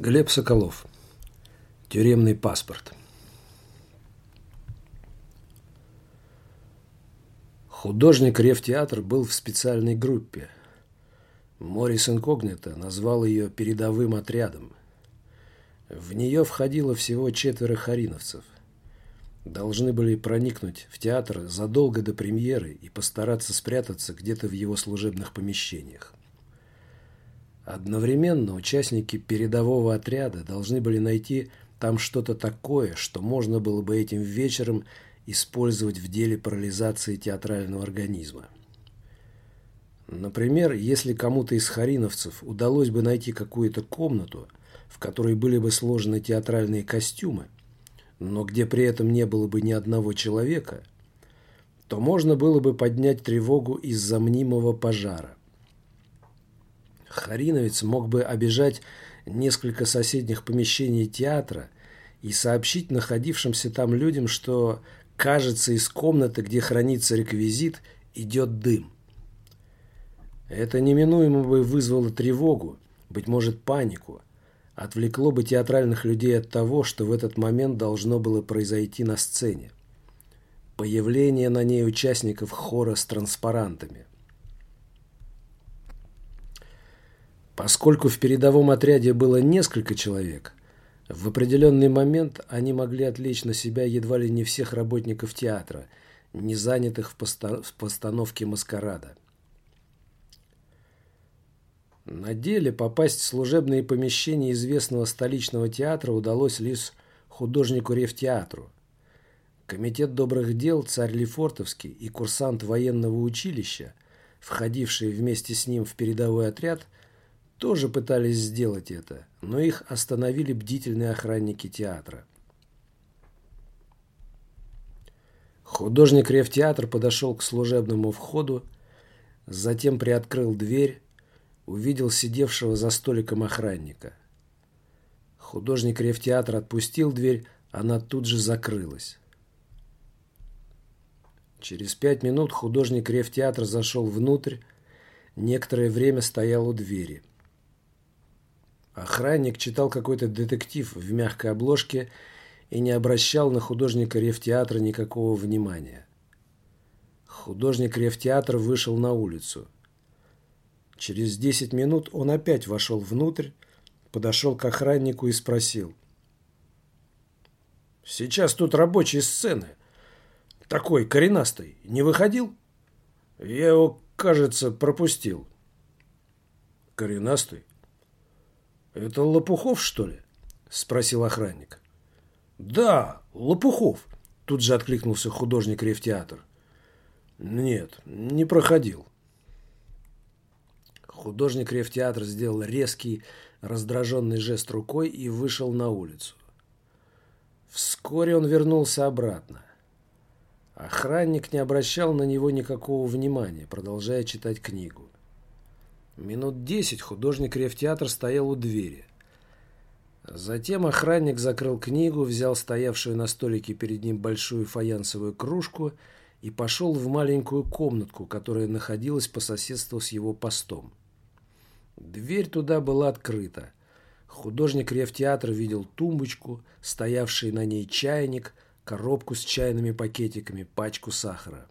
Глеб Соколов. Тюремный паспорт. Художник Ревтеатр был в специальной группе. Морис Инкогнито назвал ее «передовым отрядом». В нее входило всего четверо хариновцев. Должны были проникнуть в театр задолго до премьеры и постараться спрятаться где-то в его служебных помещениях. Одновременно участники передового отряда должны были найти там что-то такое, что можно было бы этим вечером использовать в деле парализации театрального организма. Например, если кому-то из хариновцев удалось бы найти какую-то комнату, в которой были бы сложены театральные костюмы, но где при этом не было бы ни одного человека, то можно было бы поднять тревогу из-за мнимого пожара – Хариновец мог бы обижать несколько соседних помещений театра и сообщить находившимся там людям, что, кажется, из комнаты, где хранится реквизит, идет дым. Это неминуемо бы вызвало тревогу, быть может, панику, отвлекло бы театральных людей от того, что в этот момент должно было произойти на сцене. Появление на ней участников хора с транспарантами – Поскольку в передовом отряде было несколько человек, в определенный момент они могли отвлечь на себя едва ли не всех работников театра, не занятых в, посто в постановке маскарада. На деле попасть в служебные помещения известного столичного театра удалось лишь художнику Ревтеатру. Комитет добрых дел царь Лефортовский и курсант военного училища, входившие вместе с ним в передовой отряд, тоже пытались сделать это, но их остановили бдительные охранники театра. Художник Ревтеатр подошел к служебному входу, затем приоткрыл дверь, увидел сидевшего за столиком охранника. Художник Ревтеатр отпустил дверь, она тут же закрылась. Через пять минут художник Ревтеатр зашел внутрь, некоторое время стоял у двери – Охранник читал какой-то детектив в мягкой обложке и не обращал на художника Ревтеатра никакого внимания. Художник Ревтеатра вышел на улицу. Через десять минут он опять вошел внутрь, подошел к охраннику и спросил. «Сейчас тут рабочие сцены. Такой коренастый. Не выходил?» «Я его, кажется, пропустил». «Коренастый? «Это Лопухов, что ли?» – спросил охранник. «Да, Лопухов», – тут же откликнулся художник Ревтеатр. «Нет, не проходил». Художник Ревтеатр сделал резкий, раздраженный жест рукой и вышел на улицу. Вскоре он вернулся обратно. Охранник не обращал на него никакого внимания, продолжая читать книгу. Минут десять художник Ревтеатр стоял у двери. Затем охранник закрыл книгу, взял стоявшую на столике перед ним большую фаянсовую кружку и пошел в маленькую комнатку, которая находилась по соседству с его постом. Дверь туда была открыта. Художник Ревтеатр видел тумбочку, стоявший на ней чайник, коробку с чайными пакетиками, пачку сахара.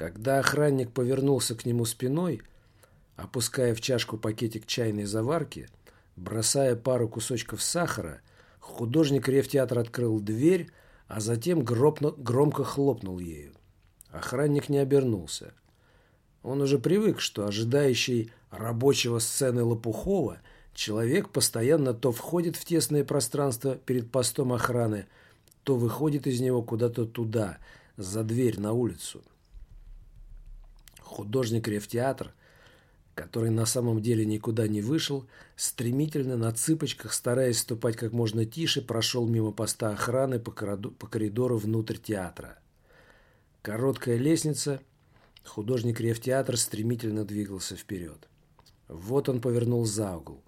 Когда охранник повернулся к нему спиной, опуская в чашку пакетик чайной заварки, бросая пару кусочков сахара, художник Ревтеатр открыл дверь, а затем громко, громко хлопнул ею. Охранник не обернулся. Он уже привык, что ожидающий рабочего сцены Лопухова человек постоянно то входит в тесное пространство перед постом охраны, то выходит из него куда-то туда, за дверь на улицу художник Ревтеатр, который на самом деле никуда не вышел, стремительно на цыпочках, стараясь ступать как можно тише, прошел мимо поста охраны по коридору внутрь театра. Короткая лестница, художник Ревтеатр стремительно двигался вперед. Вот он повернул за угол.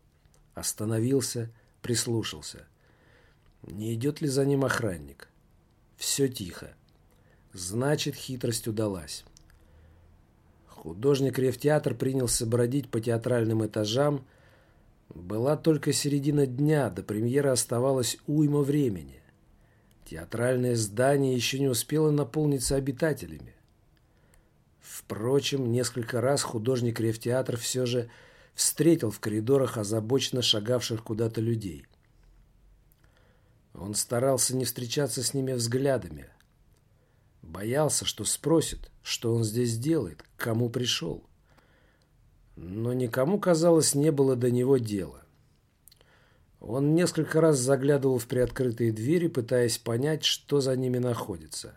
Остановился, прислушался. Не идет ли за ним охранник? Все тихо. Значит, хитрость удалась. Художник Ревтеатр принялся бродить по театральным этажам, Была только середина дня, до премьеры оставалось уйма времени. Театральное здание еще не успело наполниться обитателями. Впрочем, несколько раз художник Ревтеатр все же встретил в коридорах озабоченно шагавших куда-то людей. Он старался не встречаться с ними взглядами. Боялся, что спросит, что он здесь делает, к кому пришел. Но никому, казалось, не было до него дела. Он несколько раз заглядывал в приоткрытые двери, пытаясь понять, что за ними находится.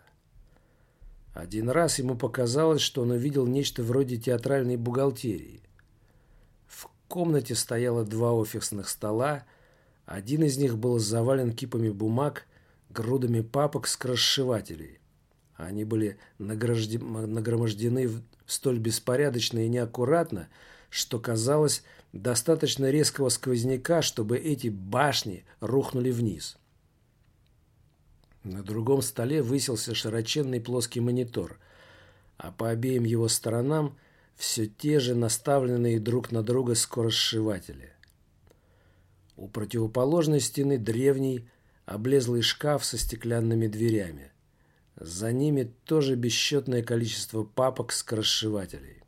Один раз ему показалось, что он увидел нечто вроде театральной бухгалтерии. В комнате стояло два офисных стола, один из них был завален кипами бумаг, грудами папок с красшивателей. Они были нагромождены столь беспорядочно и неаккуратно, что казалось достаточно резкого сквозняка, чтобы эти башни рухнули вниз. На другом столе высился широченный плоский монитор, а по обеим его сторонам все те же наставленные друг на друга скоросшиватели. У противоположной стены древний, облезлый шкаф со стеклянными дверями. За ними тоже бесчетное количество папок скоросшивателей.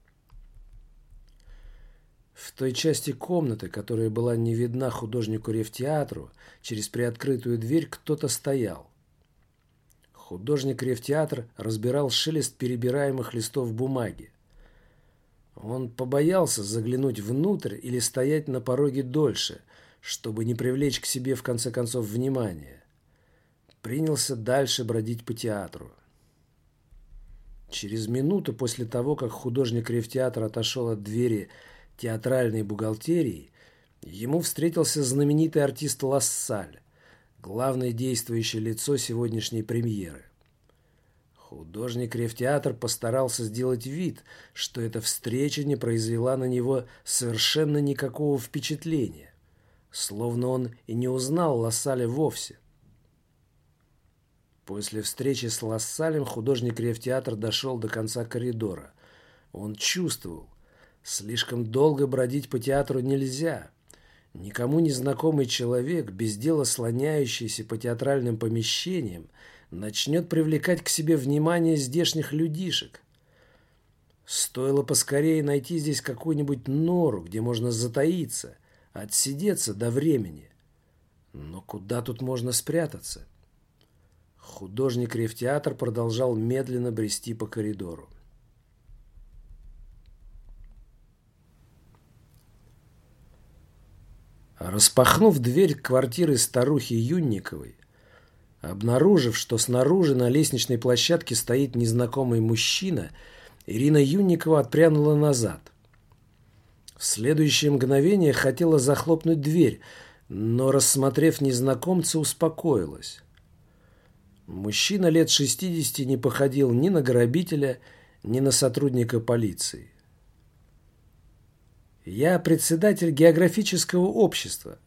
В той части комнаты, которая была не видна художнику рефтеатру, через приоткрытую дверь кто-то стоял. Художник рефтеатр разбирал шелест перебираемых листов бумаги. Он побоялся заглянуть внутрь или стоять на пороге дольше, чтобы не привлечь к себе в конце концов внимание. Принялся дальше бродить по театру. Через минуту после того, как художник рефтеатра отошел от двери театральной бухгалтерии, ему встретился знаменитый артист Лассаль, главное действующее лицо сегодняшней премьеры. Художник Ревтеатр постарался сделать вид, что эта встреча не произвела на него совершенно никакого впечатления, словно он и не узнал Лассаля вовсе. После встречи с Лассалем художник Ревтеатр дошел до конца коридора. Он чувствовал, Слишком долго бродить по театру нельзя. Никому незнакомый человек, без дела слоняющийся по театральным помещениям, начнет привлекать к себе внимание здешних людишек. Стоило поскорее найти здесь какую-нибудь нору, где можно затаиться, отсидеться до времени. Но куда тут можно спрятаться? Художник Ревтеатр продолжал медленно брести по коридору. Распахнув дверь квартиры старухи Юнниковой, обнаружив, что снаружи на лестничной площадке стоит незнакомый мужчина, Ирина Юнникова отпрянула назад. В следующее мгновение хотела захлопнуть дверь, но, рассмотрев незнакомца, успокоилась. Мужчина лет 60 не походил ни на грабителя, ни на сотрудника полиции. Я председатель географического общества.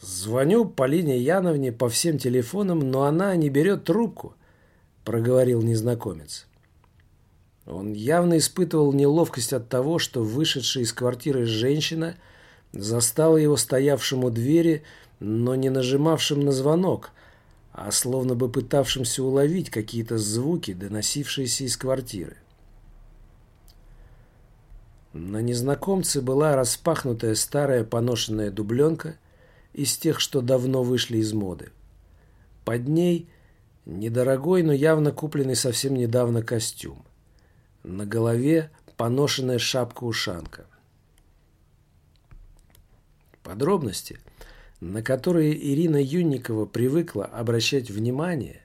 Звоню Полине Яновне по всем телефонам, но она не берет трубку, проговорил незнакомец. Он явно испытывал неловкость от того, что вышедшая из квартиры женщина застала его стоявшим у двери, но не нажимавшим на звонок, а словно бы пытавшимся уловить какие-то звуки, доносившиеся из квартиры. На незнакомце была распахнутая старая поношенная дубленка из тех, что давно вышли из моды. Под ней недорогой, но явно купленный совсем недавно костюм. На голове поношенная шапка-ушанка. Подробности, на которые Ирина Юнникова привыкла обращать внимание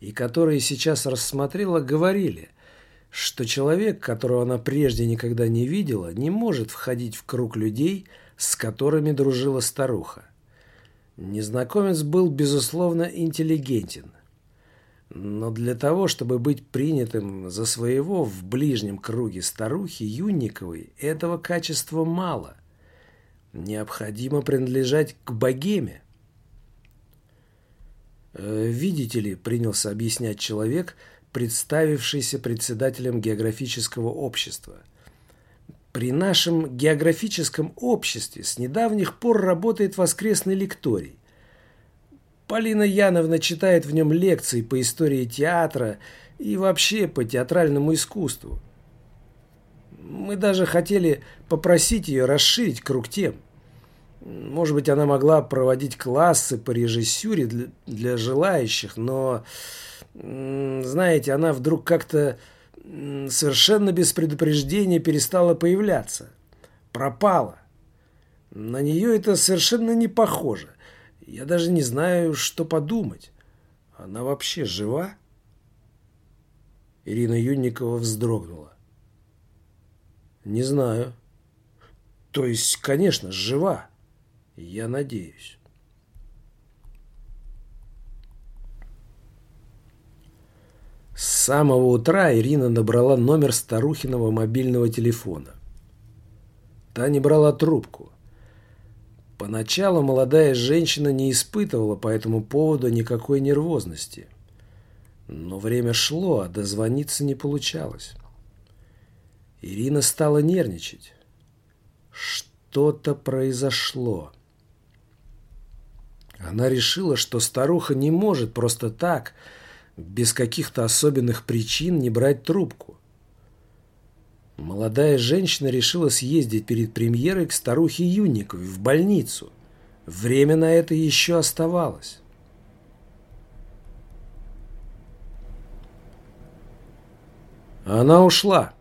и которые сейчас рассмотрела, говорили, что человек, которого она прежде никогда не видела, не может входить в круг людей, с которыми дружила старуха. Незнакомец был, безусловно, интеллигентен. Но для того, чтобы быть принятым за своего в ближнем круге старухи Юнниковой, этого качества мало. Необходимо принадлежать к богеме. «Э, «Видите ли», — принялся объяснять человек — представившийся председателем географического общества. При нашем географическом обществе с недавних пор работает воскресный лекторий. Полина Яновна читает в нем лекции по истории театра и вообще по театральному искусству. Мы даже хотели попросить ее расширить круг тем. Может быть, она могла проводить классы по режиссуре для, для желающих, но, знаете, она вдруг как-то совершенно без предупреждения перестала появляться. Пропала. На нее это совершенно не похоже. Я даже не знаю, что подумать. Она вообще жива? Ирина Юнникова вздрогнула. Не знаю. То есть, конечно, жива. Я надеюсь. С самого утра Ирина набрала номер старухиного мобильного телефона. Та не брала трубку. Поначалу молодая женщина не испытывала по этому поводу никакой нервозности. Но время шло, а дозвониться не получалось. Ирина стала нервничать. Что-то произошло. Она решила, что старуха не может просто так, без каких-то особенных причин, не брать трубку. Молодая женщина решила съездить перед премьерой к старухе Юнниковой в больницу. Время на это еще оставалось. «Она ушла»,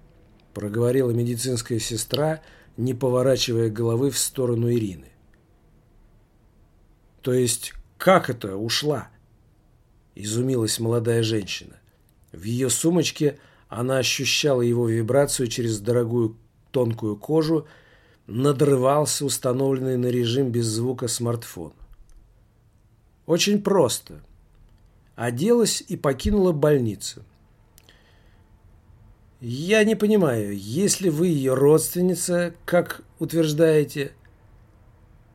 — проговорила медицинская сестра, не поворачивая головы в сторону Ирины. «То есть как это ушла?» – изумилась молодая женщина. В ее сумочке она ощущала его вибрацию через дорогую тонкую кожу, надрывался установленный на режим без звука смартфон. Очень просто. Оделась и покинула больницу. Я не понимаю, если вы ее родственница, как утверждаете,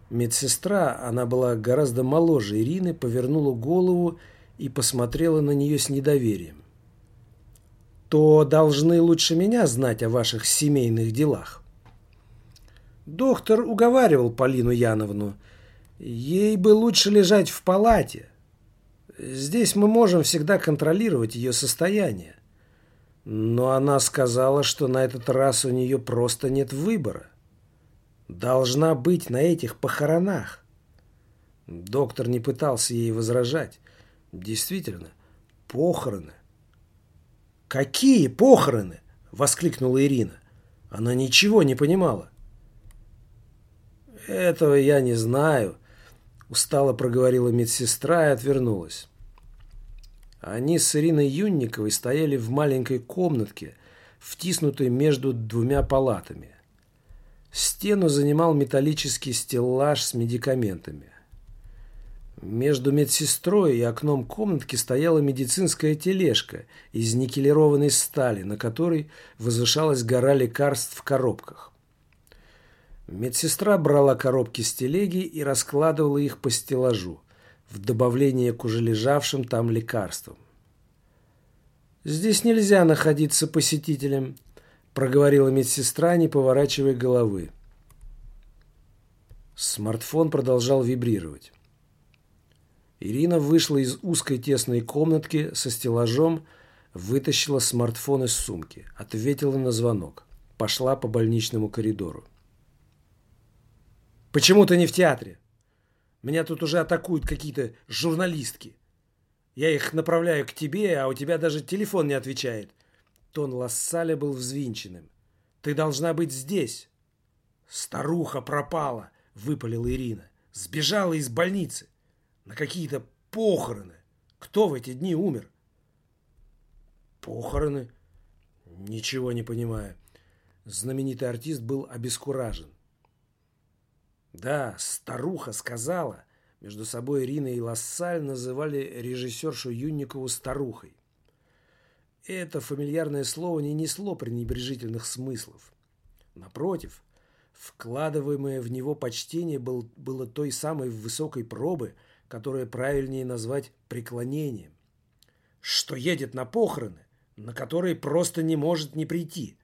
Медсестра, она была гораздо моложе Ирины, повернула голову и посмотрела на нее с недоверием. «То должны лучше меня знать о ваших семейных делах». Доктор уговаривал Полину Яновну. Ей бы лучше лежать в палате. Здесь мы можем всегда контролировать ее состояние. Но она сказала, что на этот раз у нее просто нет выбора должна быть на этих похоронах. Доктор не пытался ей возражать. Действительно, похороны. «Какие похороны?» – воскликнула Ирина. Она ничего не понимала. «Этого я не знаю», – устало проговорила медсестра и отвернулась. Они с Ириной Юнниковой стояли в маленькой комнатке, втиснутой между двумя палатами. Стену занимал металлический стеллаж с медикаментами. Между медсестрой и окном комнатки стояла медицинская тележка из никелированной стали, на которой возвышалась гора лекарств в коробках. Медсестра брала коробки с телеги и раскладывала их по стеллажу, в добавление к уже лежавшим там лекарствам. «Здесь нельзя находиться посетителям», проговорила медсестра, не поворачивая головы. Смартфон продолжал вибрировать. Ирина вышла из узкой тесной комнатки со стеллажом, вытащила смартфон из сумки, ответила на звонок, пошла по больничному коридору. «Почему ты не в театре? Меня тут уже атакуют какие-то журналистки. Я их направляю к тебе, а у тебя даже телефон не отвечает. Тон Лассаля был взвинченным. «Ты должна быть здесь!» «Старуха пропала!» — выпалила Ирина. «Сбежала из больницы! На какие-то похороны! Кто в эти дни умер?» «Похороны?» «Ничего не понимаю». Знаменитый артист был обескуражен. Да, старуха сказала. Между собой Ирина и Лассаль называли режиссершу Юнникову старухой. Это фамильярное слово не несло пренебрежительных смыслов. Напротив, вкладываемое в него почтение был, было той самой высокой пробы, которое правильнее назвать преклонением. Что едет на похороны, на которые просто не может не прийти.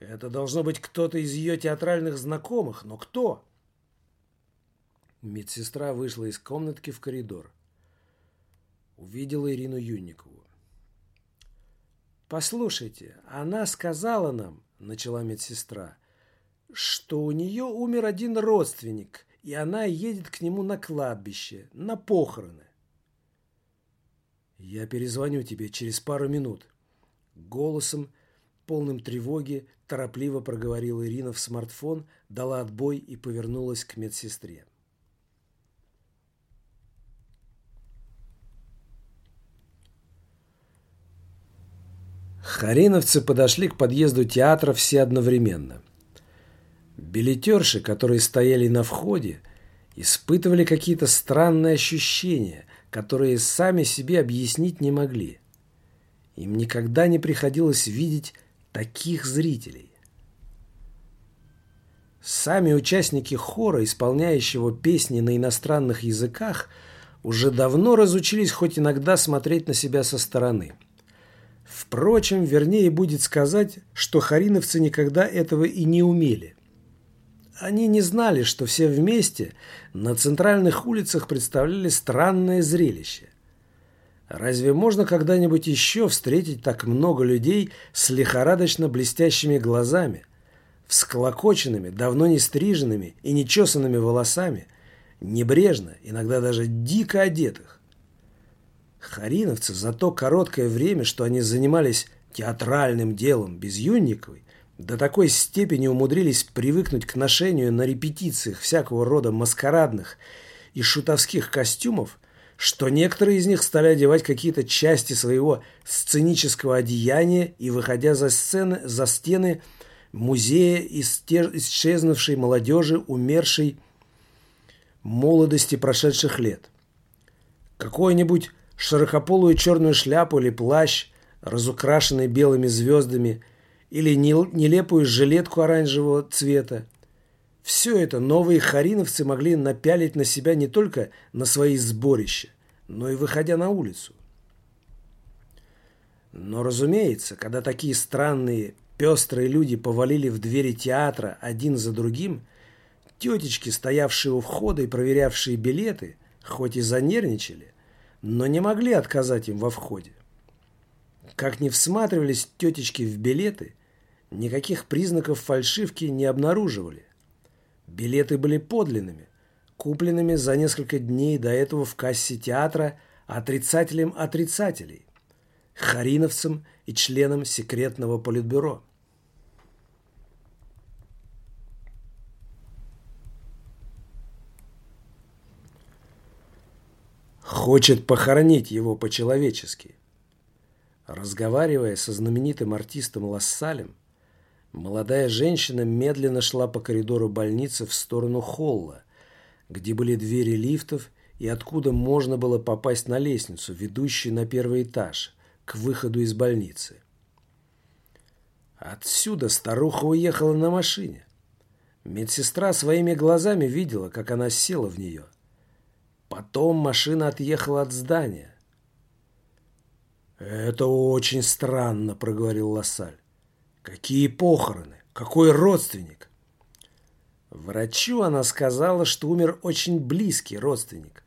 Это должно быть кто-то из ее театральных знакомых, но кто? Медсестра вышла из комнатки в коридор. Увидела Ирину Юнникову. «Послушайте, она сказала нам, — начала медсестра, — что у нее умер один родственник, и она едет к нему на кладбище, на похороны. «Я перезвоню тебе через пару минут». Голосом, полным тревоги, торопливо проговорила Ирина в смартфон, дала отбой и повернулась к медсестре. Хариновцы подошли к подъезду театра все одновременно. Билетерши, которые стояли на входе, испытывали какие-то странные ощущения, которые сами себе объяснить не могли. Им никогда не приходилось видеть таких зрителей. Сами участники хора, исполняющего песни на иностранных языках, уже давно разучились хоть иногда смотреть на себя со стороны. Впрочем, вернее будет сказать, что хариновцы никогда этого и не умели. Они не знали, что все вместе на центральных улицах представляли странное зрелище. Разве можно когда-нибудь еще встретить так много людей с лихорадочно блестящими глазами, всклокоченными, давно не стриженными и нечесанными волосами, небрежно, иногда даже дико одетых? Хариновцы за то короткое время, что они занимались театральным делом без Юнниковой, до такой степени умудрились привыкнуть к ношению на репетициях всякого рода маскарадных и шутовских костюмов, что некоторые из них стали одевать какие-то части своего сценического одеяния и, выходя за, сцены, за стены музея исчезнувшей молодежи, умершей молодости прошедших лет. Какую-нибудь широкополую черную шляпу или плащ, разукрашенный белыми звездами – или нелепую жилетку оранжевого цвета. Все это новые хариновцы могли напялить на себя не только на свои сборища, но и выходя на улицу. Но, разумеется, когда такие странные, пестрые люди повалили в двери театра один за другим, тетечки, стоявшие у входа и проверявшие билеты, хоть и занервничали, но не могли отказать им во входе. Как не всматривались тетечки в билеты – никаких признаков фальшивки не обнаруживали. Билеты были подлинными, купленными за несколько дней до этого в кассе театра отрицателем отрицателей, хариновцем и членом секретного политбюро. Хочет похоронить его по-человечески. Разговаривая со знаменитым артистом Лассалем, Молодая женщина медленно шла по коридору больницы в сторону холла, где были двери лифтов и откуда можно было попасть на лестницу, ведущую на первый этаж, к выходу из больницы. Отсюда старуха уехала на машине. Медсестра своими глазами видела, как она села в нее. Потом машина отъехала от здания. «Это очень странно», — проговорил Лассаль. Какие похороны? Какой родственник? Врачу она сказала, что умер очень близкий родственник,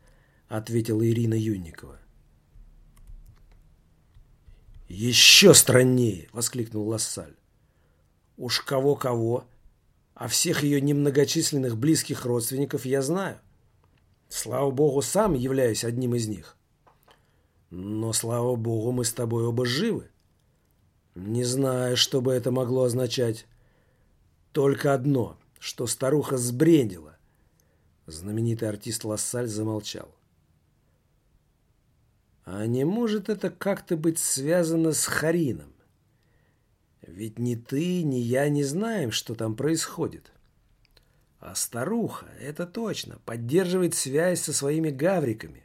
ответила Ирина Юнникова. «Еще страннее!» — воскликнул Лассаль. «Уж кого-кого, а всех ее немногочисленных близких родственников я знаю. Слава богу, сам являюсь одним из них. Но, слава богу, мы с тобой оба живы. Не знаю, что бы это могло означать. Только одно, что старуха сбрендила. Знаменитый артист Лассаль замолчал. А не может это как-то быть связано с Харином? Ведь ни ты, ни я не знаем, что там происходит. А старуха, это точно, поддерживает связь со своими гавриками.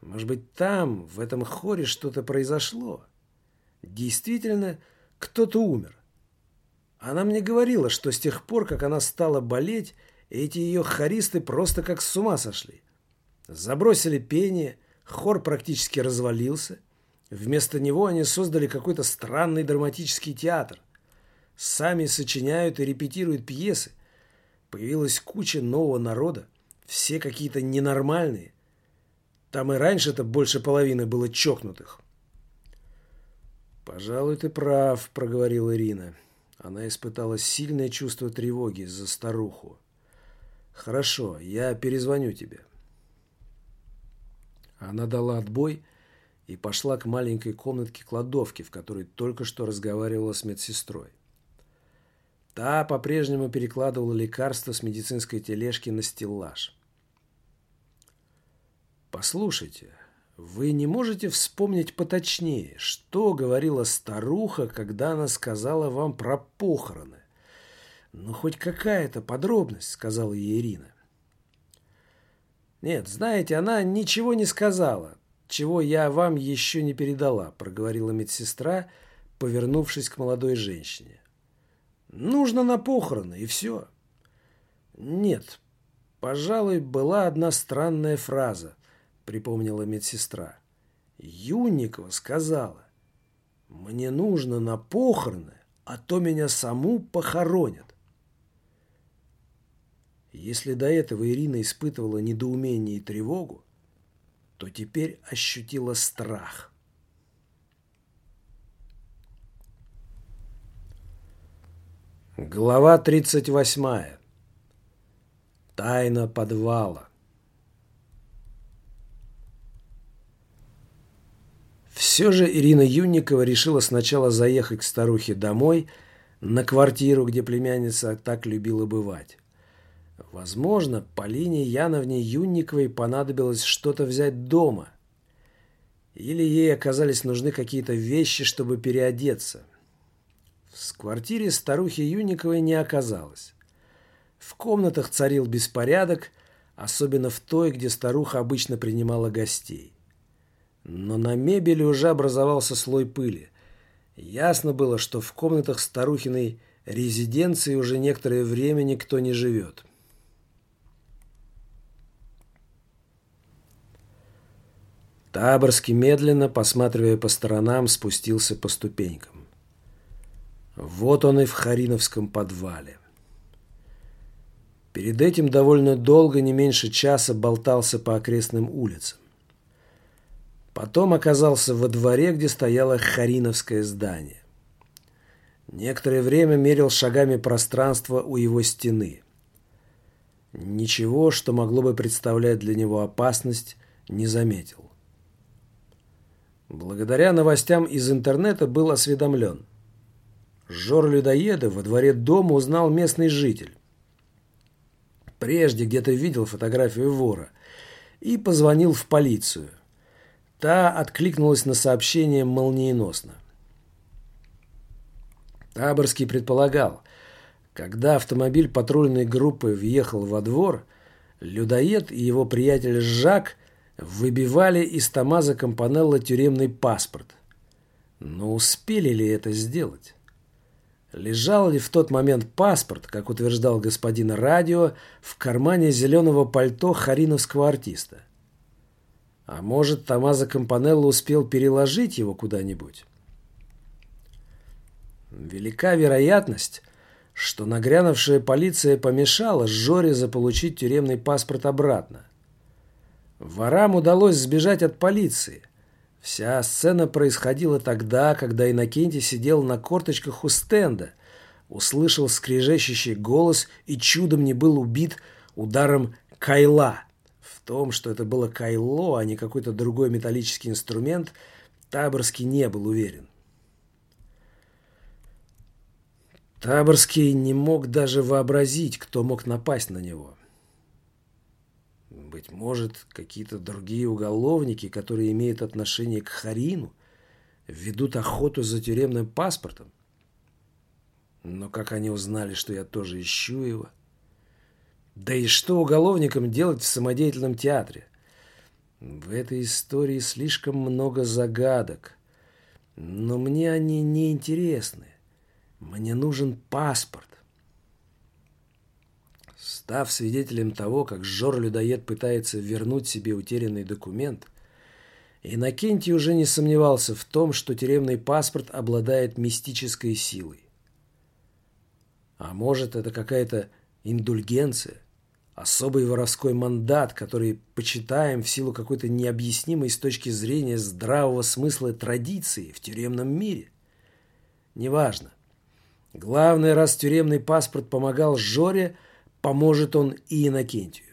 Может быть, там, в этом хоре, что-то произошло. Действительно, кто-то умер. Она мне говорила, что с тех пор, как она стала болеть, эти ее хористы просто как с ума сошли. Забросили пение, хор практически развалился. Вместо него они создали какой-то странный драматический театр. Сами сочиняют и репетируют пьесы. Появилась куча нового народа. Все какие-то ненормальные. Там и раньше-то больше половины было чокнутых. «Пожалуй, ты прав», — проговорила Ирина. Она испытала сильное чувство тревоги за старуху. «Хорошо, я перезвоню тебе». Она дала отбой и пошла к маленькой комнатке кладовки, в которой только что разговаривала с медсестрой. Та по-прежнему перекладывала лекарства с медицинской тележки на стеллаж. «Послушайте, вы не можете вспомнить поточнее, что говорила старуха, когда она сказала вам про похороны? Ну, хоть какая-то подробность, сказала ей Ирина. Нет, знаете, она ничего не сказала, чего я вам еще не передала, проговорила медсестра, повернувшись к молодой женщине. Нужно на похороны, и все. Нет, пожалуй, была одна странная фраза припомнила медсестра. Юникова сказала, мне нужно на похороны, а то меня саму похоронят. Если до этого Ирина испытывала недоумение и тревогу, то теперь ощутила страх. Глава 38. Тайна подвала. Все же Ирина Юнникова решила сначала заехать к старухе домой, на квартиру, где племянница так любила бывать. Возможно, Полине Яновне Юнниковой понадобилось что-то взять дома. Или ей оказались нужны какие-то вещи, чтобы переодеться. В квартире старухи Юнниковой не оказалось. В комнатах царил беспорядок, особенно в той, где старуха обычно принимала гостей. Но на мебели уже образовался слой пыли. Ясно было, что в комнатах старухиной резиденции уже некоторое время никто не живет. Таборский медленно, посматривая по сторонам, спустился по ступенькам. Вот он и в Хариновском подвале. Перед этим довольно долго, не меньше часа, болтался по окрестным улицам. Потом оказался во дворе, где стояло Хариновское здание. Некоторое время мерил шагами пространство у его стены. Ничего, что могло бы представлять для него опасность, не заметил. Благодаря новостям из интернета был осведомлен. Жор-людоеда во дворе дома узнал местный житель. Прежде где-то видел фотографию вора и позвонил в полицию. Та откликнулась на сообщение молниеносно. Таборский предполагал, когда автомобиль патрульной группы въехал во двор, людоед и его приятель Жак выбивали из Томаза Компанелло тюремный паспорт. Но успели ли это сделать? Лежал ли в тот момент паспорт, как утверждал господин радио, в кармане зеленого пальто хариновского артиста? А может, Томазо Кампанелло успел переложить его куда-нибудь? Велика вероятность, что нагрянувшая полиция помешала Жоре заполучить тюремный паспорт обратно. Ворам удалось сбежать от полиции. Вся сцена происходила тогда, когда Иннокентий сидел на корточках у стенда, услышал скрежещущий голос и чудом не был убит ударом кайла – том, что это было кайло, а не какой-то другой металлический инструмент, Таборский не был уверен. Таборский не мог даже вообразить, кто мог напасть на него. Быть может, какие-то другие уголовники, которые имеют отношение к Харину, ведут охоту за тюремным паспортом? Но как они узнали, что я тоже ищу его? Да и что уголовникам делать в самодеятельном театре? В этой истории слишком много загадок. Но мне они не интересны. Мне нужен паспорт. Став свидетелем того, как Жор-людоед пытается вернуть себе утерянный документ, Иннокентий уже не сомневался в том, что тюремный паспорт обладает мистической силой. А может, это какая-то индульгенция, особый воровской мандат, который почитаем в силу какой-то необъяснимой с точки зрения здравого смысла традиции в тюремном мире? Неважно. Главное, раз тюремный паспорт помогал Жоре, поможет он и Иннокентию.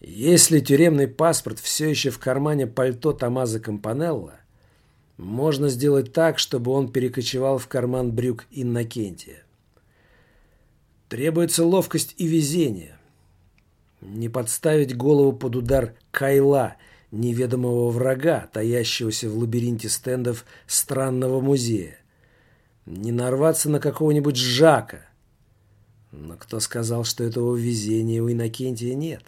Если тюремный паспорт все еще в кармане пальто Томазо Кампанелла, можно сделать так, чтобы он перекочевал в карман брюк Иннокентия. Требуется ловкость и везение. Не подставить голову под удар Кайла, неведомого врага, таящегося в лабиринте стендов странного музея. Не нарваться на какого-нибудь Жака. Но кто сказал, что этого везения у Иннокентия нет?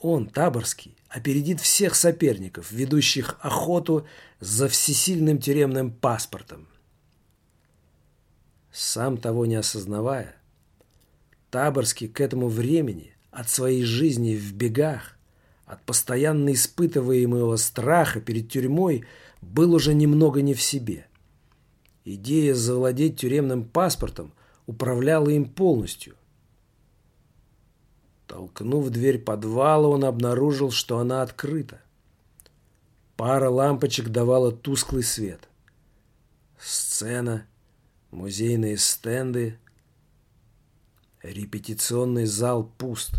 Он, Таборский, опередит всех соперников, ведущих охоту за всесильным тюремным паспортом. Сам того не осознавая, Таборский к этому времени от своей жизни в бегах, от постоянно испытываемого страха перед тюрьмой был уже немного не в себе. Идея завладеть тюремным паспортом управляла им полностью. Толкнув дверь подвала, он обнаружил, что она открыта. Пара лампочек давала тусклый свет. Сцена, музейные стенды, репетиционный зал пуст.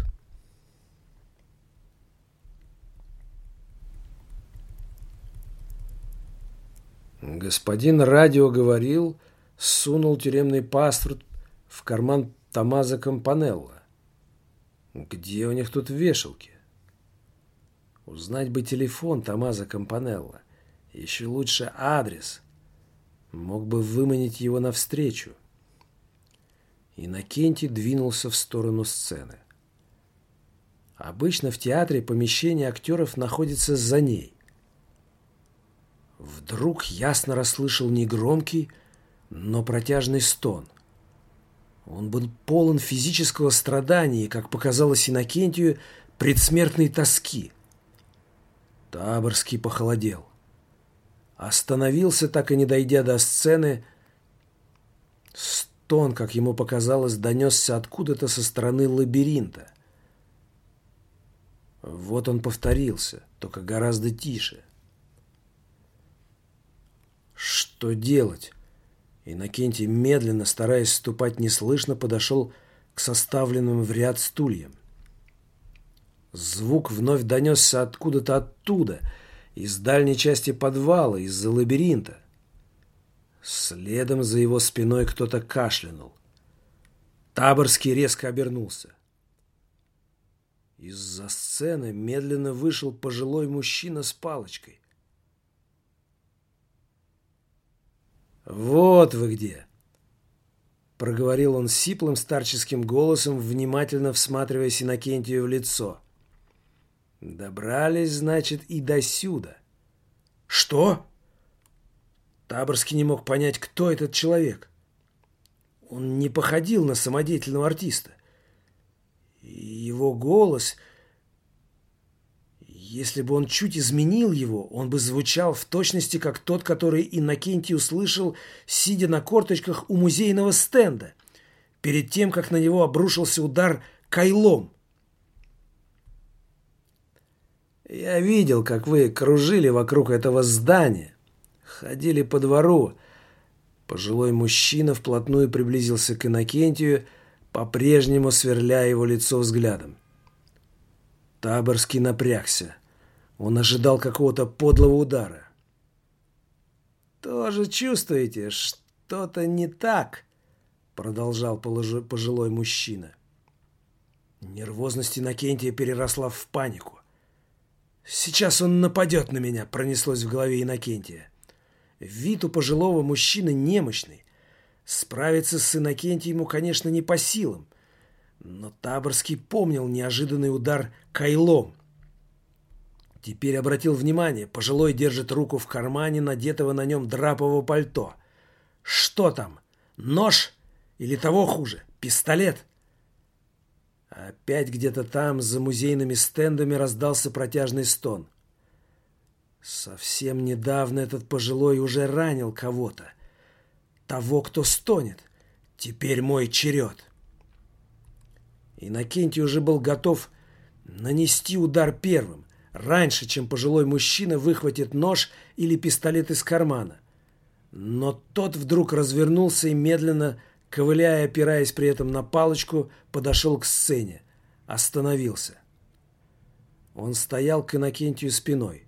Господин радио говорил, сунул тюремный паспорт в карман Томазо Кампанелла. Где у них тут вешалки? Узнать бы телефон Томазо Кампанелла. Еще лучше адрес. Мог бы выманить его навстречу. Иннокентий двинулся в сторону сцены. Обычно в театре помещение актеров находится за ней. Вдруг ясно расслышал негромкий, но протяжный стон. Он был полон физического страдания и, как показалось Иннокентию, предсмертной тоски. Таборский похолодел. Остановился, так и не дойдя до сцены. Стон, как ему показалось, донесся откуда-то со стороны лабиринта. Вот он повторился, только гораздо тише. Что делать? Иннокентий, медленно, стараясь ступать неслышно, подошел к составленным в ряд стульям. Звук вновь донесся откуда-то оттуда, из дальней части подвала, из-за лабиринта. Следом за его спиной кто-то кашлянул. Таборский резко обернулся. Из-за сцены медленно вышел пожилой мужчина с палочкой. «Вот вы где!» Проговорил он сиплым старческим голосом, внимательно всматриваясь Иннокентию в лицо. «Добрались, значит, и до сюда». «Что?» Таборский не мог понять, кто этот человек. Он не походил на самодеятельного артиста. Его голос если бы он чуть изменил его, он бы звучал в точности, как тот, который Иннокентий услышал, сидя на корточках у музейного стенда, перед тем, как на него обрушился удар кайлом. «Я видел, как вы кружили вокруг этого здания, ходили по двору». Пожилой мужчина вплотную приблизился к Иннокентию, по-прежнему сверляя его лицо взглядом. Таборский напрягся. Он ожидал какого-то подлого удара. «Тоже чувствуете, что-то не так?» Продолжал пожилой мужчина. Нервозность Иннокентия переросла в панику. «Сейчас он нападет на меня», — пронеслось в голове Иннокентия. Вид у пожилого мужчины немощный. Справиться с Иннокентием ему, конечно, не по силам. Но Таборский помнил неожиданный удар кайлом — Теперь обратил внимание, пожилой держит руку в кармане надетого на нем драпового пальто. Что там? Нож? Или того хуже? Пистолет? Опять где-то там, за музейными стендами, раздался протяжный стон. Совсем недавно этот пожилой уже ранил кого-то. того, кто стонет. Теперь мой черед. Иннокентий уже был готов нанести удар первым, раньше, чем пожилой мужчина выхватит нож или пистолет из кармана. Но тот вдруг развернулся и медленно, ковыляя, опираясь при этом на палочку, подошел к сцене. Остановился. Он стоял к Иннокентию спиной.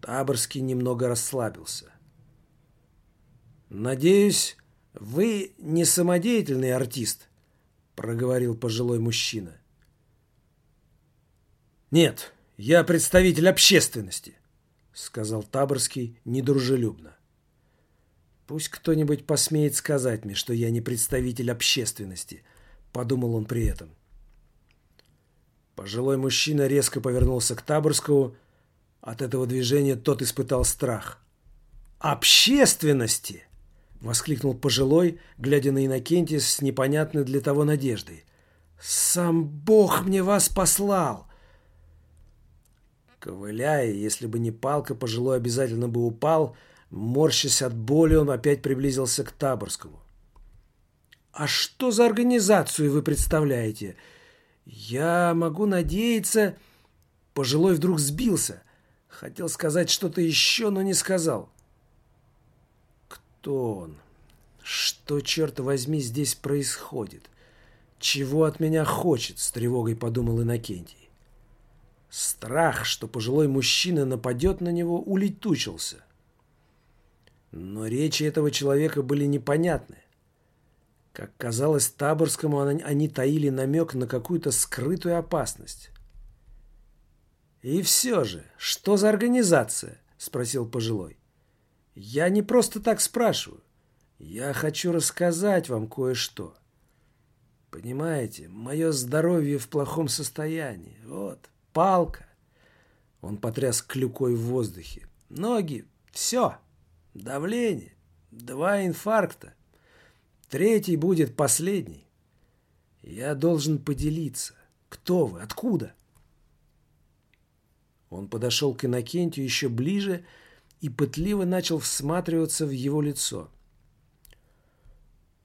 Таборский немного расслабился. «Надеюсь, вы не самодеятельный артист», — проговорил пожилой мужчина. «Нет, я представитель общественности», — сказал Таборский недружелюбно. «Пусть кто-нибудь посмеет сказать мне, что я не представитель общественности», — подумал он при этом. Пожилой мужчина резко повернулся к Таборскому. От этого движения тот испытал страх. «Общественности!» — воскликнул пожилой, глядя на Иннокентия с непонятной для того надеждой. «Сам Бог мне вас послал!» Ковыляя, если бы не палка, пожилой обязательно бы упал. Морщась от боли, он опять приблизился к Таборскому. «А что за организацию вы представляете?» «Я могу надеяться...» Пожилой вдруг сбился. Хотел сказать что-то еще, но не сказал. «Кто он? Что, черт возьми, здесь происходит? Чего от меня хочет?» — с тревогой подумал Иннокентий. Страх, что пожилой мужчина нападет на него, улетучился. Но речи этого человека были непонятны. Как казалось Таборскому, они таили намек на какую-то скрытую опасность. «И все же, что за организация?» – спросил пожилой. «Я не просто так спрашиваю. Я хочу рассказать вам кое-что. Понимаете, мое здоровье в плохом состоянии. Вот, палка». Он потряс клюкой в воздухе. «Ноги, все, давление, два инфаркта. Третий будет последний. Я должен поделиться. Кто вы? Откуда? Он подошел к Иннокентию еще ближе и пытливо начал всматриваться в его лицо.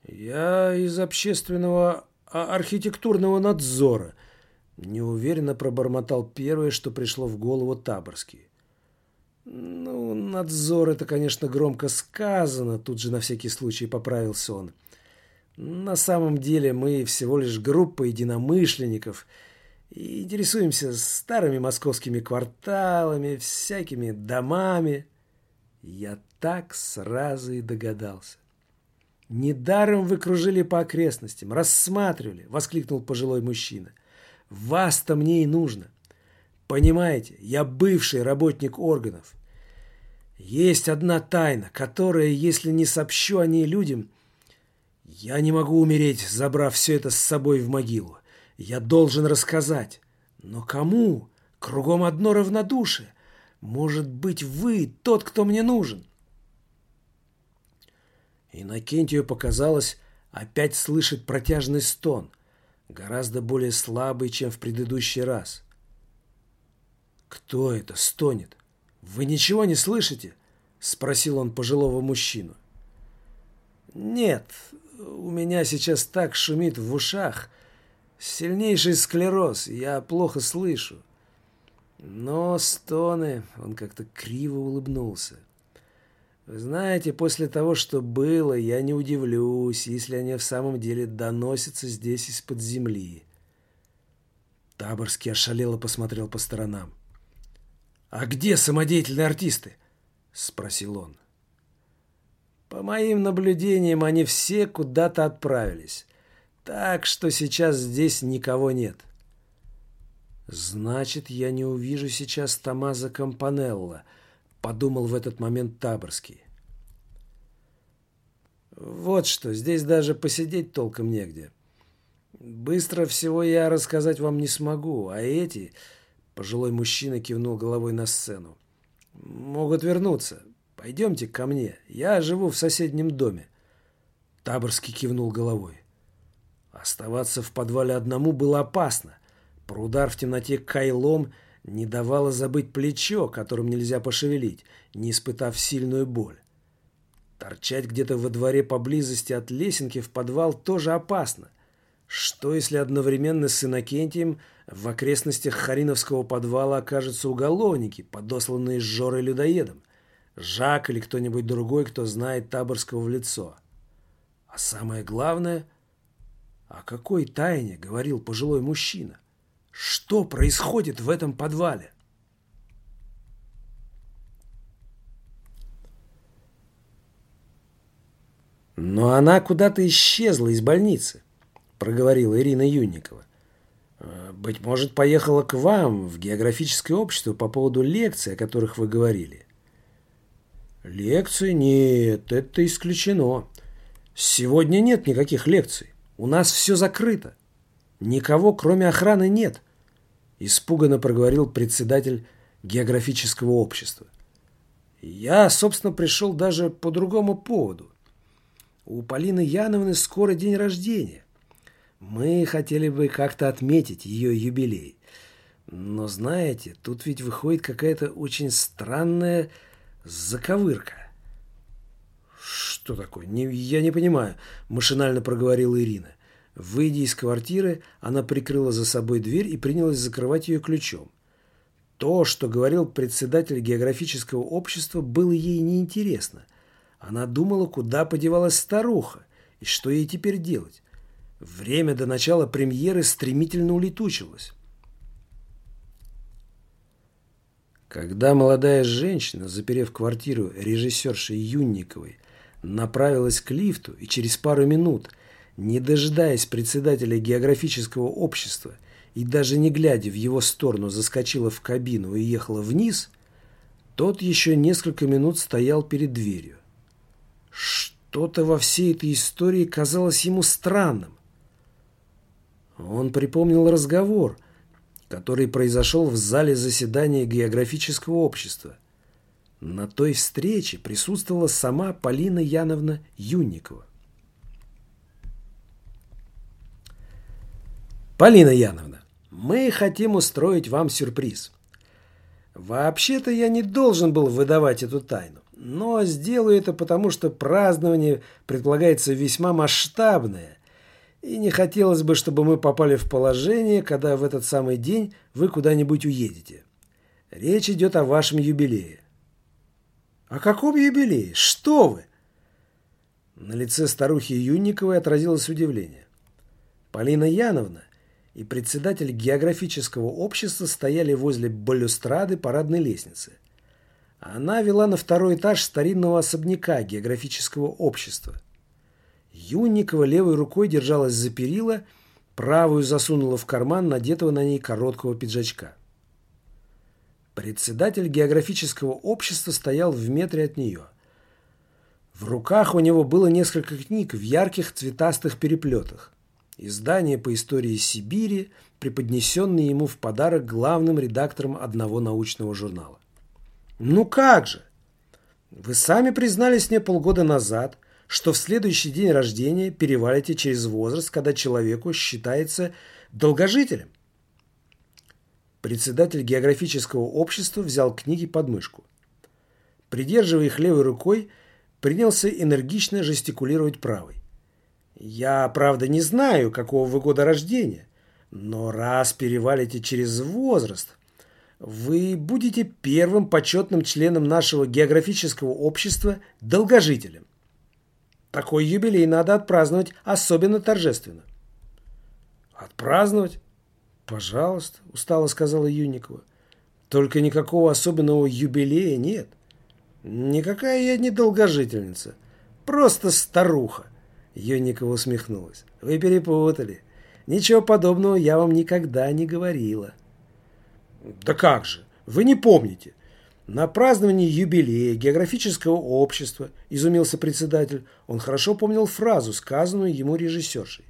«Я из общественного а, архитектурного надзора», — неуверенно пробормотал первое, что пришло в голову Таборский. «Ну, надзор — это, конечно, громко сказано», — тут же на всякий случай поправился он. На самом деле мы всего лишь группа единомышленников и интересуемся старыми московскими кварталами, всякими домами. Я так сразу и догадался. «Недаром вы кружили по окрестностям, рассматривали», — воскликнул пожилой мужчина. «Вас-то мне и нужно. Понимаете, я бывший работник органов. Есть одна тайна, которая, если не сообщу о ней людям, — я не могу умереть, забрав все это с собой в могилу. Я должен рассказать. Но кому? Кругом одно равнодушие. Может быть, вы тот, кто мне нужен. Иннокентию показалось, опять слышит протяжный стон, гораздо более слабый, чем в предыдущий раз. «Кто это стонет? Вы ничего не слышите?» — спросил он пожилого мужчину. «Нет, у меня сейчас так шумит в ушах. Сильнейший склероз, я плохо слышу. Но стоны, он как-то криво улыбнулся. Вы знаете, после того, что было, я не удивлюсь, если они в самом деле доносятся здесь из-под земли. Таборский ошалело посмотрел по сторонам. «А где самодеятельные артисты?» — спросил он. По моим наблюдениям, они все куда-то отправились. Так что сейчас здесь никого нет. Значит, я не увижу сейчас Томазо Кампанелло, подумал в этот момент Таборский. Вот что, здесь даже посидеть толком негде. Быстро всего я рассказать вам не смогу, а эти, пожилой мужчина кивнул головой на сцену, могут вернуться. Пойдемте ко мне. Я живу в соседнем доме. Таборский кивнул головой. Оставаться в подвале одному было опасно. Про удар в темноте кайлом не давало забыть плечо, которым нельзя пошевелить, не испытав сильную боль. Торчать где-то во дворе поблизости от лесенки в подвал тоже опасно. Что, если одновременно с Иннокентием в окрестностях Хариновского подвала окажутся уголовники, подосланные Жорой-людоедом? Жак или кто-нибудь другой, кто знает Таборского в лицо. А самое главное, о какой тайне говорил пожилой мужчина? Что происходит в этом подвале? Но она куда-то исчезла из больницы, проговорила Ирина Юнникова. «Э, быть может, поехала к вам в географическое общество по поводу лекций, о которых вы говорили. Лекции? Нет, это исключено. Сегодня нет никаких лекций. У нас все закрыто. Никого, кроме охраны, нет. Испуганно проговорил председатель географического общества. Я, собственно, пришел даже по другому поводу. У Полины Яновны скоро день рождения. Мы хотели бы как-то отметить ее юбилей. Но знаете, тут ведь выходит какая-то очень странная заковырка. «Что такое? Не, я не понимаю», – машинально проговорила Ирина. Выйдя из квартиры, она прикрыла за собой дверь и принялась закрывать ее ключом. То, что говорил председатель географического общества, было ей неинтересно. Она думала, куда подевалась старуха и что ей теперь делать. Время до начала премьеры стремительно улетучилось. Когда молодая женщина, заперев квартиру режиссерши Юнниковой, направилась к лифту и через пару минут, не дожидаясь председателя географического общества и даже не глядя в его сторону, заскочила в кабину и ехала вниз, тот еще несколько минут стоял перед дверью. Что-то во всей этой истории казалось ему странным. Он припомнил разговор, который произошел в зале заседания географического общества. На той встрече присутствовала сама Полина Яновна Юнникова. Полина Яновна, мы хотим устроить вам сюрприз. Вообще-то я не должен был выдавать эту тайну. Но сделаю это потому, что празднование предполагается весьма масштабное, и не хотелось бы, чтобы мы попали в положение, когда в этот самый день вы куда-нибудь уедете. Речь идет о вашем юбилее. О каком юбилее? Что вы? На лице старухи Юнниковой отразилось удивление. Полина Яновна и председатель географического общества стояли возле балюстрады парадной лестницы. Она вела на второй этаж старинного особняка географического общества. Юнникова левой рукой держалась за перила, правую засунула в карман надетого на ней короткого пиджачка. Председатель географического общества стоял в метре от нее. В руках у него было несколько книг в ярких цветастых переплетах. Издания по истории Сибири, преподнесенные ему в подарок главным редактором одного научного журнала. Ну как же? Вы сами признались мне полгода назад, что в следующий день рождения перевалите через возраст, когда человеку считается долгожителем. Председатель географического общества взял книги под мышку. Придерживая их левой рукой, принялся энергично жестикулировать правой. «Я, правда, не знаю, какого вы года рождения, но раз перевалите через возраст, вы будете первым почетным членом нашего географического общества долгожителем. Такой юбилей надо отпраздновать особенно торжественно. Отпраздновать? Пожалуйста, устало сказала Юникова. Только никакого особенного юбилея нет. Никакая я не долгожительница. Просто старуха. Юникова усмехнулась. Вы перепутали. Ничего подобного я вам никогда не говорила. Да как же, вы не помните. На праздновании юбилея географического общества, изумился председатель, он хорошо помнил фразу, сказанную ему режиссершей.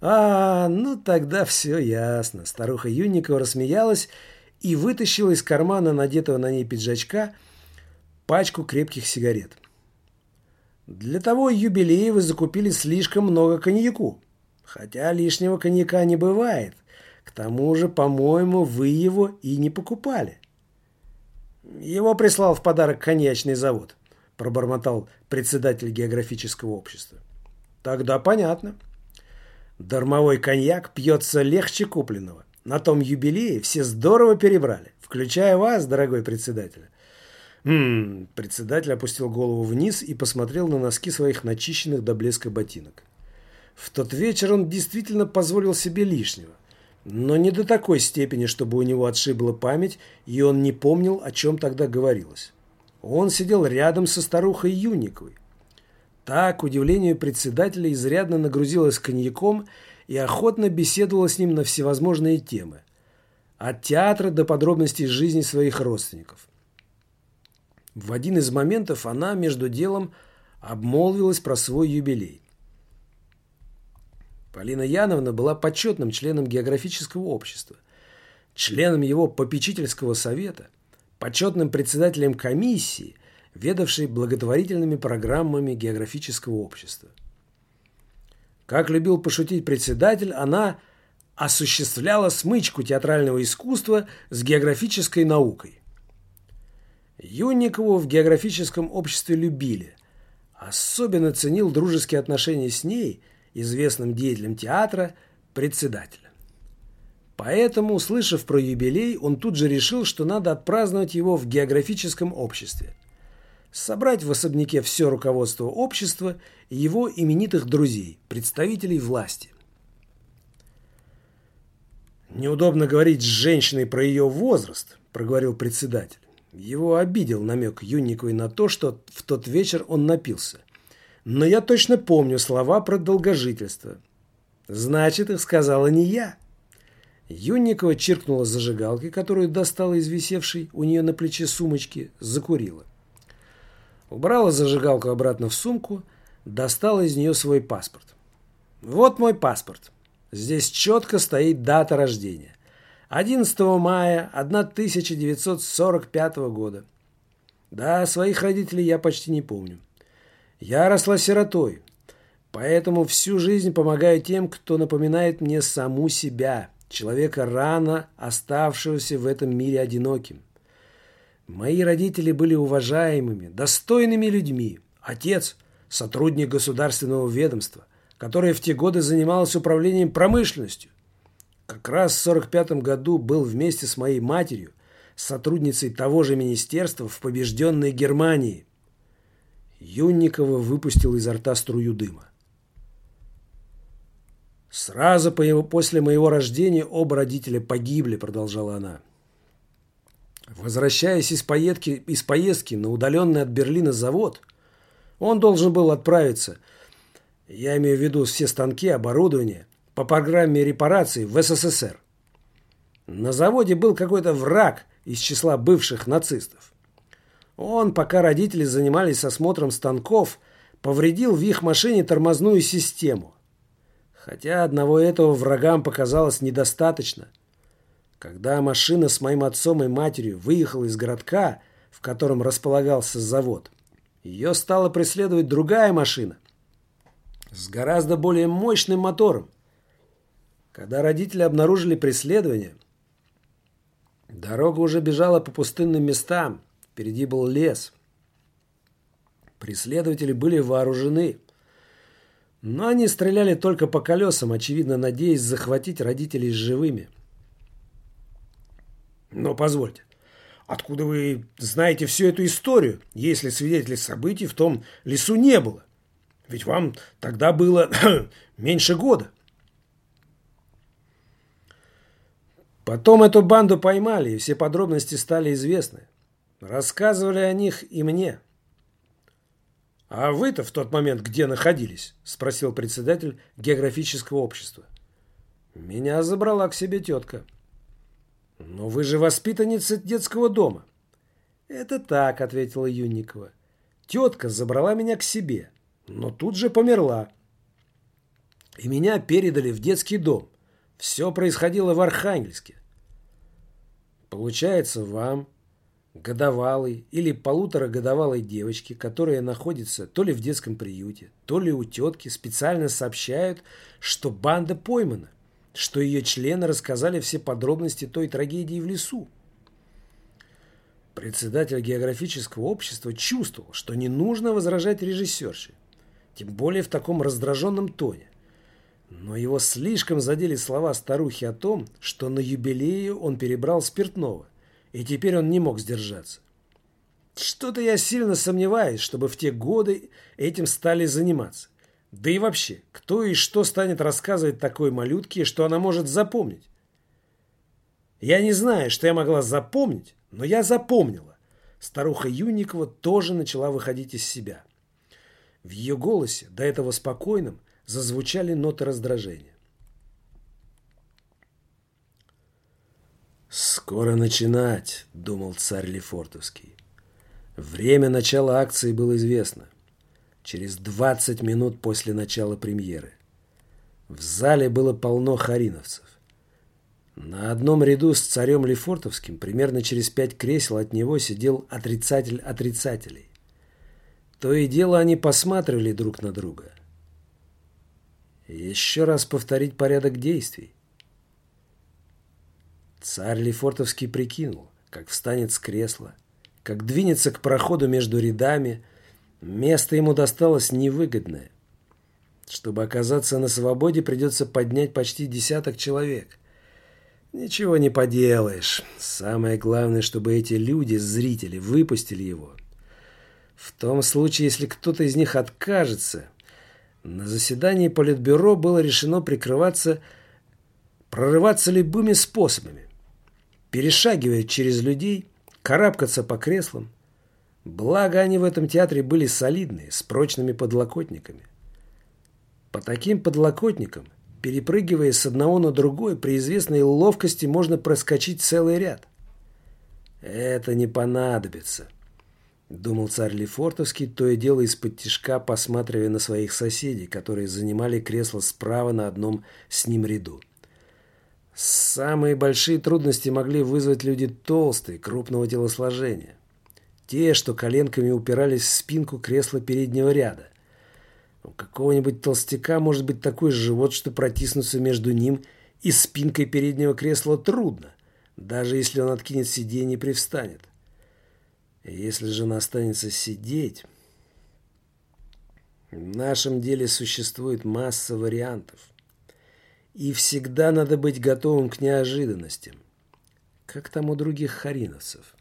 А, ну тогда все ясно. Старуха Юнникова рассмеялась и вытащила из кармана надетого на ней пиджачка пачку крепких сигарет. Для того юбилея вы закупили слишком много коньяку. Хотя лишнего коньяка не бывает. К тому же, по-моему, вы его и не покупали. Его прислал в подарок коньячный завод, пробормотал председатель географического общества. Тогда понятно. Дармовой коньяк пьется легче купленного. На том юбилее все здорово перебрали, включая вас, дорогой председатель. Ммм, председатель опустил голову вниз и посмотрел на носки своих начищенных до блеска ботинок. В тот вечер он действительно позволил себе лишнего, но не до такой степени, чтобы у него отшибла память, и он не помнил, о чем тогда говорилось. Он сидел рядом со старухой Юниковой. Та, к удивлению председателя, изрядно нагрузилась коньяком и охотно беседовала с ним на всевозможные темы. От театра до подробностей жизни своих родственников. В один из моментов она, между делом, обмолвилась про свой юбилей. Полина Яновна была почетным членом географического общества, членом его попечительского совета, почетным председателем комиссии, ведавшей благотворительными программами географического общества. Как любил пошутить председатель, она осуществляла смычку театрального искусства с географической наукой. Юнникову в географическом обществе любили. Особенно ценил дружеские отношения с ней, известным деятелем театра, председателя. Поэтому, услышав про юбилей, он тут же решил, что надо отпраздновать его в географическом обществе. Собрать в особняке все руководство общества и его именитых друзей, представителей власти. «Неудобно говорить с женщиной про ее возраст», – проговорил председатель. Его обидел намек Юниковой на то, что в тот вечер он напился. Но я точно помню слова про долгожительство. Значит, их сказала не я. Юнникова чиркнула зажигалкой, которую достала из висевшей у нее на плече сумочки, закурила. Убрала зажигалку обратно в сумку, достала из нее свой паспорт. Вот мой паспорт. Здесь четко стоит дата рождения. 11 мая 1945 года. Да, своих родителей я почти не помню. Я росла сиротой, поэтому всю жизнь помогаю тем, кто напоминает мне саму себя, человека рано оставшегося в этом мире одиноким. Мои родители были уважаемыми, достойными людьми. Отец – сотрудник государственного ведомства, которое в те годы занималось управлением промышленностью. Как раз в 45 году был вместе с моей матерью, сотрудницей того же министерства в побежденной Германии. Юнникова выпустил изо рта струю дыма. «Сразу после моего рождения оба родителя погибли», — продолжала она. Возвращаясь из поездки, из поездки на удаленный от Берлина завод, он должен был отправиться, я имею в виду все станки, оборудование, по программе репараций в СССР. На заводе был какой-то враг из числа бывших нацистов. Он, пока родители занимались осмотром станков, повредил в их машине тормозную систему. Хотя одного этого врагам показалось недостаточно. Когда машина с моим отцом и матерью выехала из городка, в котором располагался завод, ее стала преследовать другая машина с гораздо более мощным мотором. Когда родители обнаружили преследование, дорога уже бежала по пустынным местам, впереди был лес. Преследователи были вооружены, но они стреляли только по колесам, очевидно, надеясь захватить родителей живыми. Но позвольте, откуда вы знаете всю эту историю, если свидетелей событий в том лесу не было? Ведь вам тогда было меньше года. Потом эту банду поймали, и все подробности стали известны. Рассказывали о них и мне. «А вы-то в тот момент где находились?» – спросил председатель географического общества. «Меня забрала к себе тетка». «Но вы же воспитанница детского дома». «Это так», – ответила Юнникова. «Тетка забрала меня к себе, но тут же померла. И меня передали в детский дом. Все происходило в Архангельске. Получается, вам, годовалой или полуторагодовалой девочке, которая находится то ли в детском приюте, то ли у тетки, специально сообщают, что банда поймана, что ее члены рассказали все подробности той трагедии в лесу. Председатель географического общества чувствовал, что не нужно возражать режиссерше, тем более в таком раздраженном тоне. Но его слишком задели слова старухи о том, что на юбилее он перебрал спиртного, и теперь он не мог сдержаться. Что-то я сильно сомневаюсь, чтобы в те годы этим стали заниматься. Да и вообще, кто и что станет рассказывать такой малютке, что она может запомнить? Я не знаю, что я могла запомнить, но я запомнила. Старуха Юникова тоже начала выходить из себя. В ее голосе, до этого спокойном, зазвучали ноты раздражения. «Скоро начинать», — думал царь Лефортовский. Время начала акции было известно. Через 20 минут после начала премьеры. В зале было полно хариновцев. На одном ряду с царем Лефортовским, примерно через пять кресел от него, сидел отрицатель отрицателей. То и дело они посматривали друг на друга. Еще раз повторить порядок действий. Царь Лефортовский прикинул, как встанет с кресла, как двинется к проходу между рядами. Место ему досталось невыгодное. Чтобы оказаться на свободе, придется поднять почти десяток человек. Ничего не поделаешь. Самое главное, чтобы эти люди, зрители, выпустили его. В том случае, если кто-то из них откажется, на заседании Политбюро было решено прикрываться, прорываться любыми способами. Перешагивая через людей, карабкаться по креслам. Благо они в этом театре были солидные, с прочными подлокотниками. По таким подлокотникам, перепрыгивая с одного на другой, при известной ловкости можно проскочить целый ряд. Это не понадобится. Думал царь Лефортовский, то и дело из-под тишка, посматривая на своих соседей, которые занимали кресло справа на одном с ним ряду. Самые большие трудности могли вызвать люди толстые, крупного телосложения. Те, что коленками упирались в спинку кресла переднего ряда. У какого-нибудь толстяка может быть такой живот, что протиснуться между ним и спинкой переднего кресла трудно, даже если он откинет сиденье и привстанет. Если жена останется сидеть... В нашем деле существует масса вариантов. И всегда надо быть готовым к неожиданностям. Как там у других хариновцев.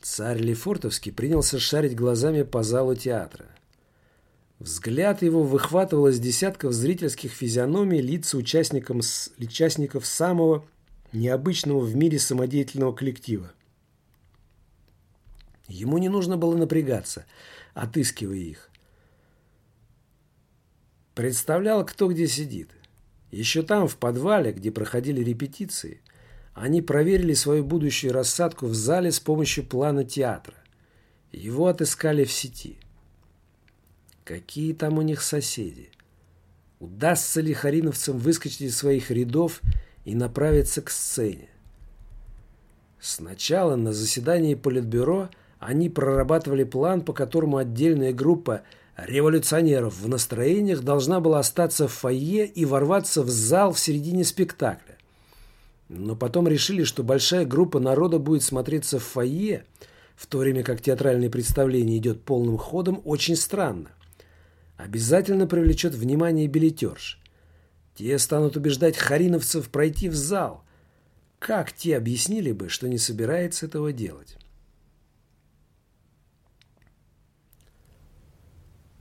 Царь Лефортовский принялся шарить глазами по залу театра. Взгляд его выхватывал из десятков зрительских физиономий лица участников, участников самого необычного в мире самодеятельного коллектива. Ему не нужно было напрягаться, отыскивая их. Представлял, кто где сидит. Еще там, в подвале, где проходили репетиции, они проверили свою будущую рассадку в зале с помощью плана театра. Его отыскали в сети. Какие там у них соседи? Удастся ли хариновцам выскочить из своих рядов и направиться к сцене? Сначала на заседании Политбюро они прорабатывали план, по которому отдельная группа революционеров в настроениях должна была остаться в фойе и ворваться в зал в середине спектакля. Но потом решили, что большая группа народа будет смотреться в фойе, в то время как театральное представление идет полным ходом, очень странно. Обязательно привлечет внимание билетерш. Те станут убеждать хариновцев пройти в зал. Как те объяснили бы, что не собирается этого делать?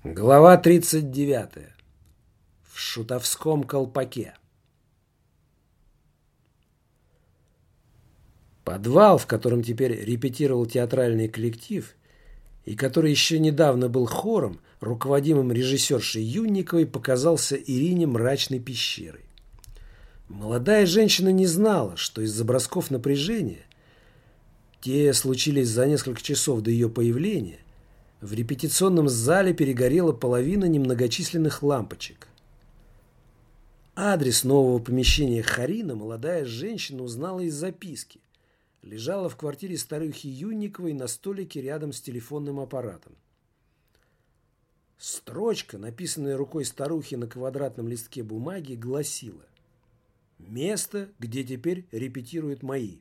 Глава 39. В шутовском колпаке. Подвал, в котором теперь репетировал театральный коллектив, и который еще недавно был хором, руководимым режиссершей Юнниковой, показался Ирине мрачной пещерой. Молодая женщина не знала, что из-за бросков напряжения, те случились за несколько часов до ее появления, в репетиционном зале перегорела половина немногочисленных лампочек. Адрес нового помещения Харина молодая женщина узнала из записки. Лежала в квартире старухи Юнниковой на столике рядом с телефонным аппаратом. Строчка, написанная рукой старухи на квадратном листке бумаги, гласила «Место, где теперь репетируют мои».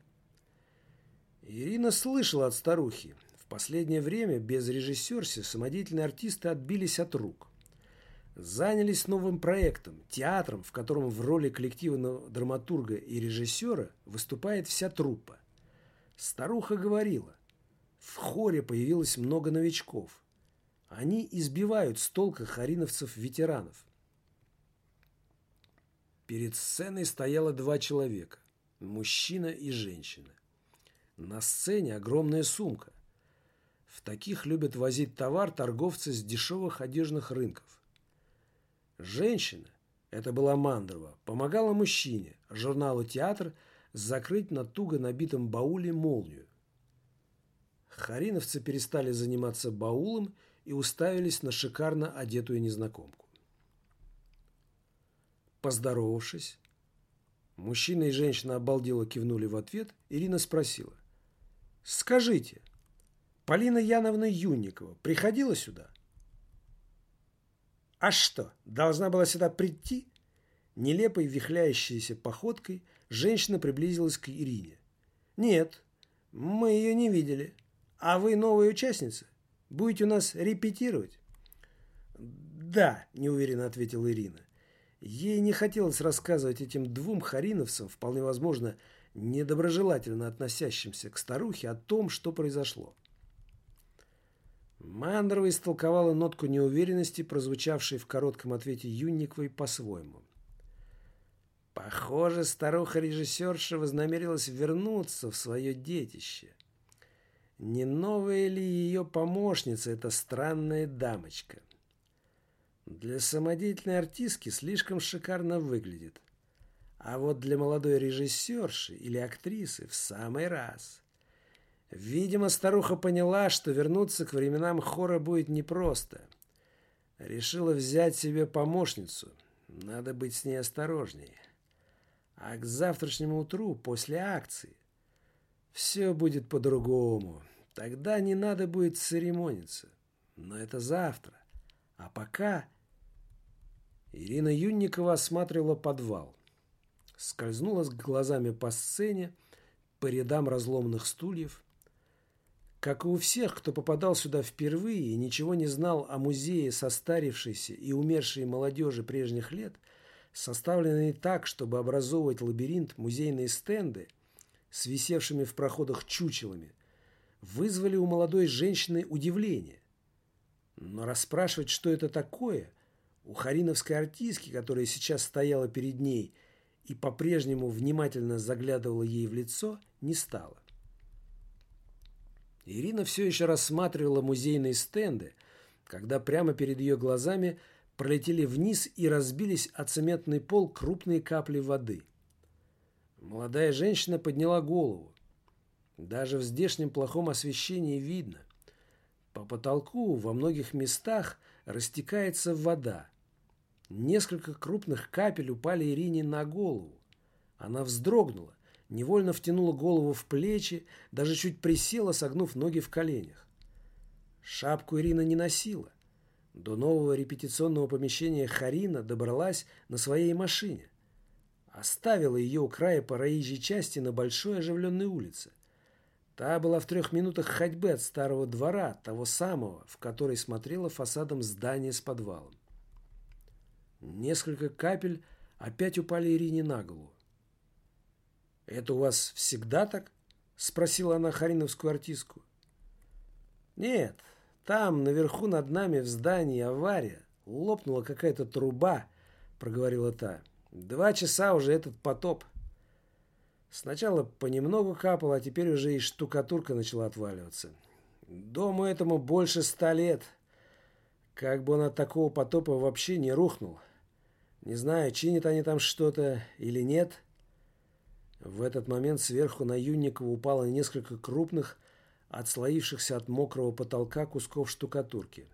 Ирина слышала от старухи. Последнее время без режиссерси самодеятельные артисты отбились от рук. Занялись новым проектом, театром, в котором в роли коллективного драматурга и режиссера выступает вся труппа. Старуха говорила, в хоре появилось много новичков. Они избивают с толка хариновцев-ветеранов. Перед сценой стояло два человека – мужчина и женщина. На сцене огромная сумка. В таких любят возить товар торговцы с дешевых одежных рынков. Женщина, это была Мандрова, помогала мужчине, журналу «Театр» закрыть на туго набитом бауле молнию. Хариновцы перестали заниматься баулом и уставились на шикарно одетую незнакомку. Поздоровавшись, мужчина и женщина обалдело кивнули в ответ, Ирина спросила. «Скажите, Полина Яновна Юнникова приходила сюда?» «А что, должна была сюда прийти?» Нелепой вихляющейся походкой женщина приблизилась к Ирине. «Нет, мы ее не видели. А вы новая участница? Будете у нас репетировать?» «Да», – неуверенно ответила Ирина. Ей не хотелось рассказывать этим двум хариновцам, вполне возможно, недоброжелательно относящимся к старухе, о том, что произошло. Мандрова истолковала нотку неуверенности, прозвучавшей в коротком ответе Юнниковой по-своему. Похоже, старуха-режиссерша вознамерилась вернуться в свое детище. Не новая ли ее помощница эта странная дамочка? Для самодеятельной артистки слишком шикарно выглядит. А вот для молодой режиссерши или актрисы в самый раз. Видимо, старуха поняла, что вернуться к временам хора будет непросто. Решила взять себе помощницу. Надо быть с ней осторожнее. А к завтрашнему утру, после акции, все будет по-другому. Тогда не надо будет церемониться. Но это завтра. А пока Ирина Юнникова осматривала подвал. Скользнула с глазами по сцене, по рядам разломных стульев. Как и у всех, кто попадал сюда впервые и ничего не знал о музее состарившейся и умершей молодежи прежних лет, составленный так, чтобы образовывать лабиринт музейные стенды с висевшими в проходах чучелами, вызвали у молодой женщины удивление. Но расспрашивать, что это такое – у хариновской артистки, которая сейчас стояла перед ней и по-прежнему внимательно заглядывала ей в лицо, не стало. Ирина все еще рассматривала музейные стенды, когда прямо перед ее глазами пролетели вниз и разбились о цементный пол крупные капли воды. Молодая женщина подняла голову. Даже в здешнем плохом освещении видно. По потолку во многих местах растекается вода. Несколько крупных капель упали Ирине на голову. Она вздрогнула, невольно втянула голову в плечи, даже чуть присела, согнув ноги в коленях. Шапку Ирина не носила. До нового репетиционного помещения Харина добралась на своей машине. Оставила ее у края проезжей части на большой оживленной улице. Та была в трех минутах ходьбы от старого двора, того самого, в который смотрела фасадом здания с подвалом. Несколько капель опять упали Ирине на голову. «Это у вас всегда так?» – спросила она хариновскую артистку. «Нет, там, наверху над нами в здании авария. Лопнула какая-то труба», – проговорила та. «Два часа уже этот потоп». Сначала понемногу капало, а теперь уже и штукатурка начала отваливаться. Дому этому больше ста лет. Как бы он от такого потопа вообще не рухнул. Не знаю, чинят они там что-то или нет. В этот момент сверху на Юнникова упало несколько крупных, отслоившихся от мокрого потолка кусков штукатурки.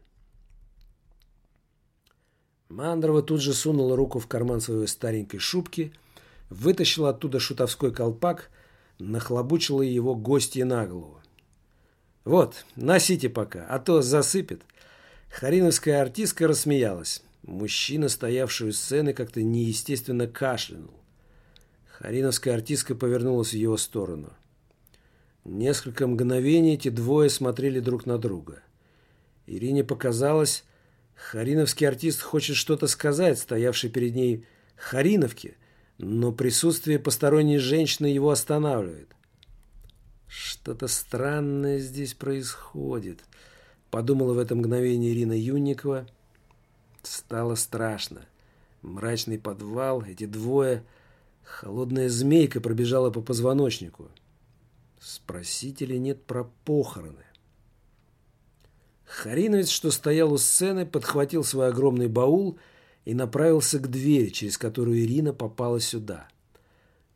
Мандрова тут же сунула руку в карман своей старенькой шубки, вытащила оттуда шутовской колпак, нахлобучила его гостье на голову. «Вот, носите пока, а то засыпет». Хариновская артистка рассмеялась. Мужчина, стоявший у сцены, как-то неестественно кашлянул. Хариновская артистка повернулась в его сторону. Несколько мгновений эти двое смотрели друг на друга. Ирине показалось, хариновский артист хочет что-то сказать, стоявший перед ней Хариновке, но присутствие посторонней женщины его останавливает. «Что-то странное здесь происходит», — подумала в это мгновение Ирина Юнникова. Стало страшно. Мрачный подвал, эти двое, холодная змейка пробежала по позвоночнику. Спросите ли нет про похороны? Хариновец, что стоял у сцены, подхватил свой огромный баул и направился к двери, через которую Ирина попала сюда.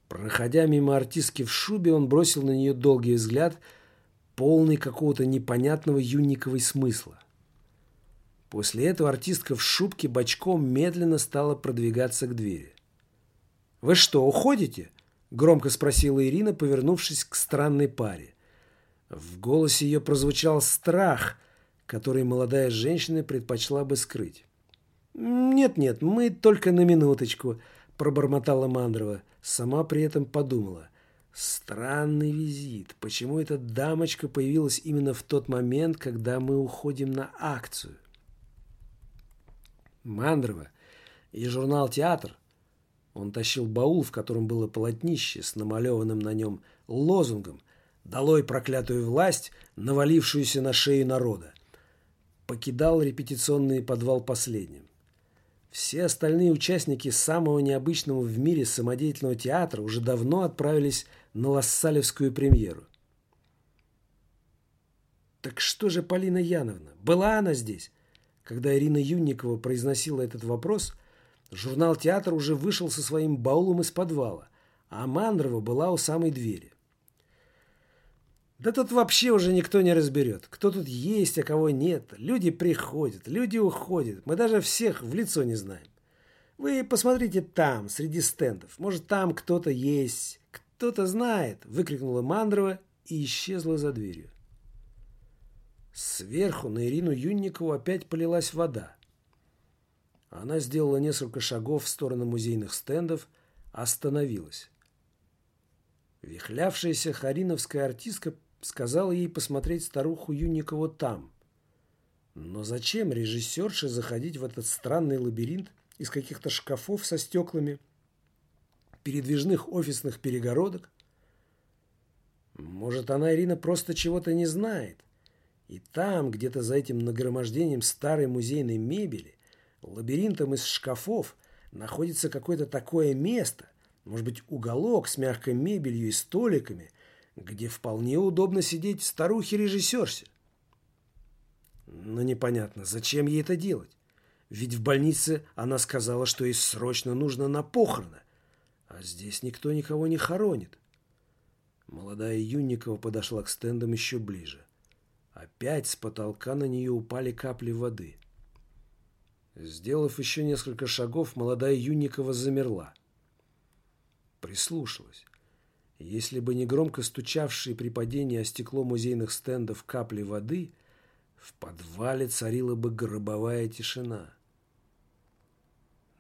Проходя мимо артистки в шубе, он бросил на нее долгий взгляд, полный какого-то непонятного юниковой смысла. После этого артистка в шубке бочком медленно стала продвигаться к двери. «Вы что, уходите?» Громко спросила Ирина, повернувшись к странной паре. В голосе ее прозвучал страх, который молодая женщина предпочла бы скрыть. «Нет-нет, мы только на минуточку», – пробормотала Мандрова. Сама при этом подумала. «Странный визит. Почему эта дамочка появилась именно в тот момент, когда мы уходим на акцию?» Мандрова и журнал «Театр» Он тащил баул, в котором было полотнище с намалеванным на нем лозунгом «Долой проклятую власть, навалившуюся на шею народа». Покидал репетиционный подвал последним. Все остальные участники самого необычного в мире самодеятельного театра уже давно отправились на Лассалевскую премьеру. Так что же Полина Яновна? Была она здесь? Когда Ирина Юнникова произносила этот вопрос – Журнал «Театр» уже вышел со своим баулом из подвала, а Мандрова была у самой двери. Да тут вообще уже никто не разберет, кто тут есть, а кого нет. Люди приходят, люди уходят. Мы даже всех в лицо не знаем. Вы посмотрите там, среди стендов. Может, там кто-то есть, кто-то знает, выкрикнула Мандрова и исчезла за дверью. Сверху на Ирину Юнникову опять полилась вода. Она сделала несколько шагов в сторону музейных стендов, остановилась. Вихлявшаяся хариновская артистка сказала ей посмотреть старуху Юникову там. Но зачем режиссерше заходить в этот странный лабиринт из каких-то шкафов со стеклами, передвижных офисных перегородок? Может, она, Ирина, просто чего-то не знает. И там, где-то за этим нагромождением старой музейной мебели, лабиринтом из шкафов находится какое-то такое место, может быть, уголок с мягкой мебелью и столиками, где вполне удобно сидеть старухе-режиссерсе. Но непонятно, зачем ей это делать? Ведь в больнице она сказала, что ей срочно нужно на похороны, а здесь никто никого не хоронит. Молодая Юнникова подошла к стендам еще ближе. Опять с потолка на нее упали капли воды – Сделав еще несколько шагов, молодая Юникова замерла. Прислушалась. Если бы не громко стучавшие при падении о стекло музейных стендов капли воды, в подвале царила бы гробовая тишина.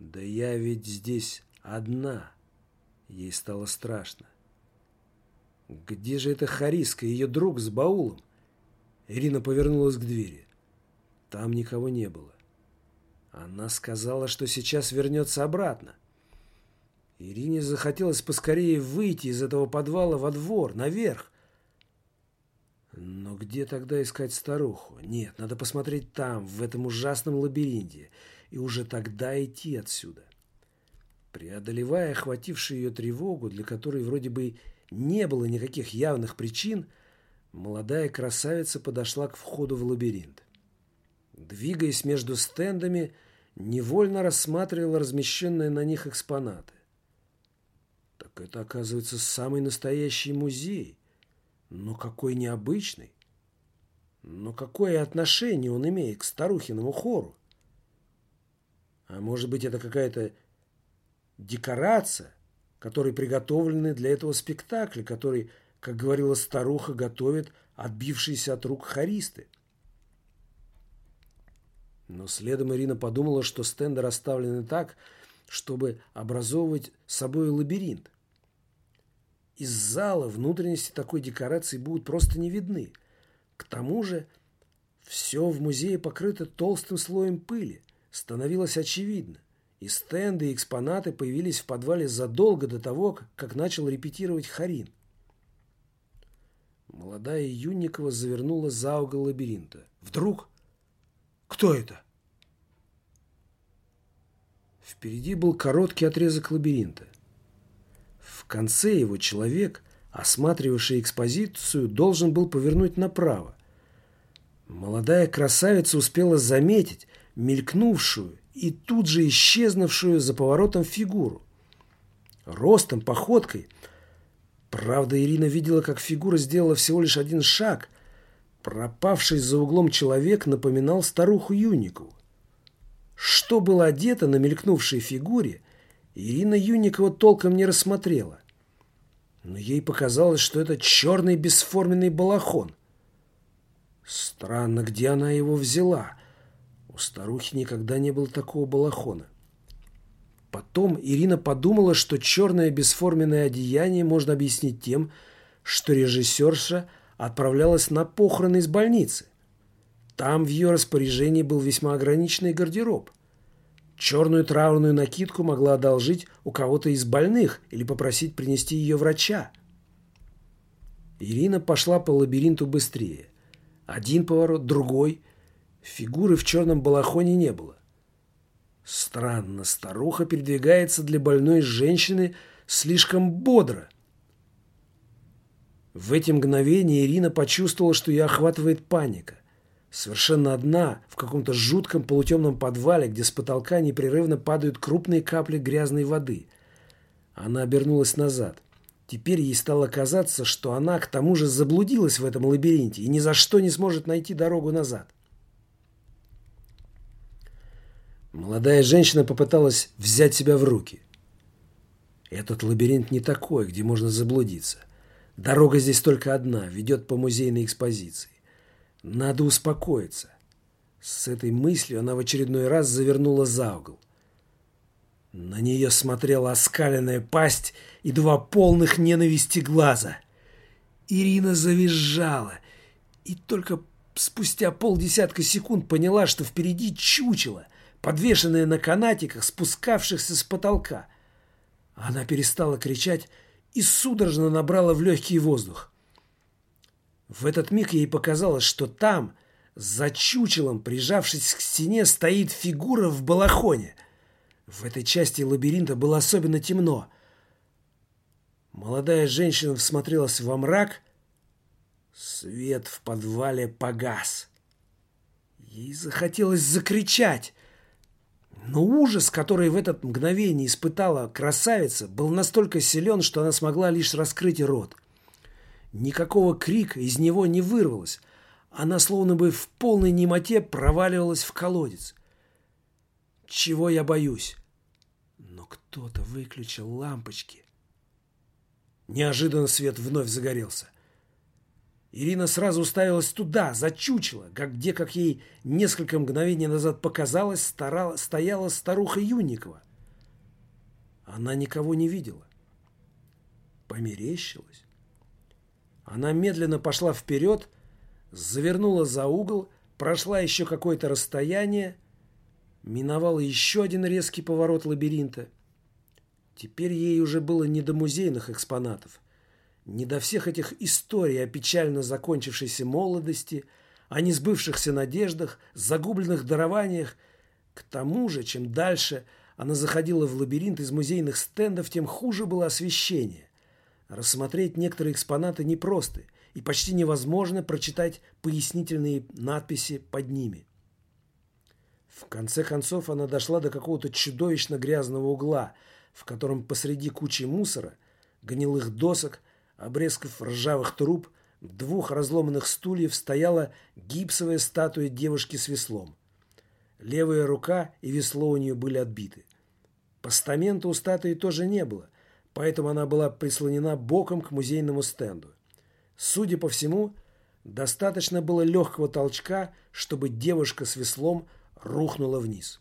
«Да я ведь здесь одна!» Ей стало страшно. «Где же эта Хариска, ее друг с баулом?» Ирина повернулась к двери. Там никого не было. Она сказала, что сейчас вернется обратно. Ирине захотелось поскорее выйти из этого подвала во двор, наверх. Но где тогда искать старуху? Нет, надо посмотреть там, в этом ужасном лабиринте, и уже тогда идти отсюда. Преодолевая охватившую ее тревогу, для которой вроде бы не было никаких явных причин, молодая красавица подошла к входу в лабиринт. Двигаясь между стендами, невольно рассматривал размещенные на них экспонаты. Так это, оказывается, самый настоящий музей. Но какой необычный. Но какое отношение он имеет к старухиному хору? А может быть, это какая-то декорация, которые приготовлены для этого спектакля, который, как говорила старуха, готовят отбившиеся от рук хористы. Но следом Ирина подумала, что стенды расставлены так, чтобы образовывать собой лабиринт. Из зала внутренности такой декорации будут просто не видны. К тому же все в музее покрыто толстым слоем пыли. Становилось очевидно. И стенды, и экспонаты появились в подвале задолго до того, как начал репетировать Харин. Молодая Юнникова завернула за угол лабиринта. Вдруг... Кто это? Впереди был короткий отрезок лабиринта. В конце его человек, осматривавший экспозицию, должен был повернуть направо. Молодая красавица успела заметить мелькнувшую и тут же исчезнувшую за поворотом фигуру. Ростом, походкой. Правда, Ирина видела, как фигура сделала всего лишь один шаг. Пропавший за углом человек напоминал старуху Юникову. Что было одето на мелькнувшей фигуре, Ирина Юникова толком не рассмотрела. Но ей показалось, что это черный бесформенный балахон. Странно, где она его взяла. У старухи никогда не было такого балахона. Потом Ирина подумала, что черное бесформенное одеяние можно объяснить тем, что режиссерша отправлялась на похороны из больницы. Там в ее распоряжении был весьма ограниченный гардероб. Черную траурную накидку могла одолжить у кого-то из больных или попросить принести ее врача. Ирина пошла по лабиринту быстрее. Один поворот, другой. Фигуры в черном балахоне не было. Странно, старуха передвигается для больной женщины слишком бодро. В эти мгновения Ирина почувствовала, что ее охватывает паника. Совершенно одна, в каком-то жутком полутемном подвале, где с потолка непрерывно падают крупные капли грязной воды. Она обернулась назад. Теперь ей стало казаться, что она к тому же заблудилась в этом лабиринте и ни за что не сможет найти дорогу назад. Молодая женщина попыталась взять себя в руки. Этот лабиринт не такой, где можно заблудиться. Дорога здесь только одна, ведет по музейной экспозиции. Надо успокоиться. С этой мыслью она в очередной раз завернула за угол. На нее смотрела оскаленная пасть и два полных ненависти глаза. Ирина завизжала и только спустя полдесятка секунд поняла, что впереди чучело, подвешенное на канатиках, спускавшихся с потолка. Она перестала кричать и судорожно набрала в легкий воздух. В этот миг ей показалось, что там, за чучелом, прижавшись к стене, стоит фигура в балахоне. В этой части лабиринта было особенно темно. Молодая женщина всмотрелась во мрак. Свет в подвале погас. Ей захотелось закричать. Но ужас, который в этот мгновение испытала красавица, был настолько силен, что она смогла лишь раскрыть рот — Никакого крика из него не вырвалось. Она словно бы в полной немоте проваливалась в колодец. Чего я боюсь? Но кто-то выключил лампочки. Неожиданно свет вновь загорелся. Ирина сразу уставилась туда, за как где, как ей несколько мгновений назад показалось, старала, стояла старуха Юникова. Она никого не видела. Померещилась. Она медленно пошла вперед, завернула за угол, прошла еще какое-то расстояние, миновала еще один резкий поворот лабиринта. Теперь ей уже было не до музейных экспонатов, не до всех этих историй о печально закончившейся молодости, о несбывшихся надеждах, загубленных дарованиях. К тому же, чем дальше она заходила в лабиринт из музейных стендов, тем хуже было освещение. Рассмотреть некоторые экспонаты непросто, и почти невозможно прочитать пояснительные надписи под ними. В конце концов она дошла до какого-то чудовищно грязного угла, в котором посреди кучи мусора, гнилых досок, обрезков ржавых труб, двух разломанных стульев стояла гипсовая статуя девушки с веслом. Левая рука и весло у нее были отбиты. Постамента у статуи тоже не было – поэтому она была прислонена боком к музейному стенду. Судя по всему, достаточно было легкого толчка, чтобы девушка с веслом рухнула вниз.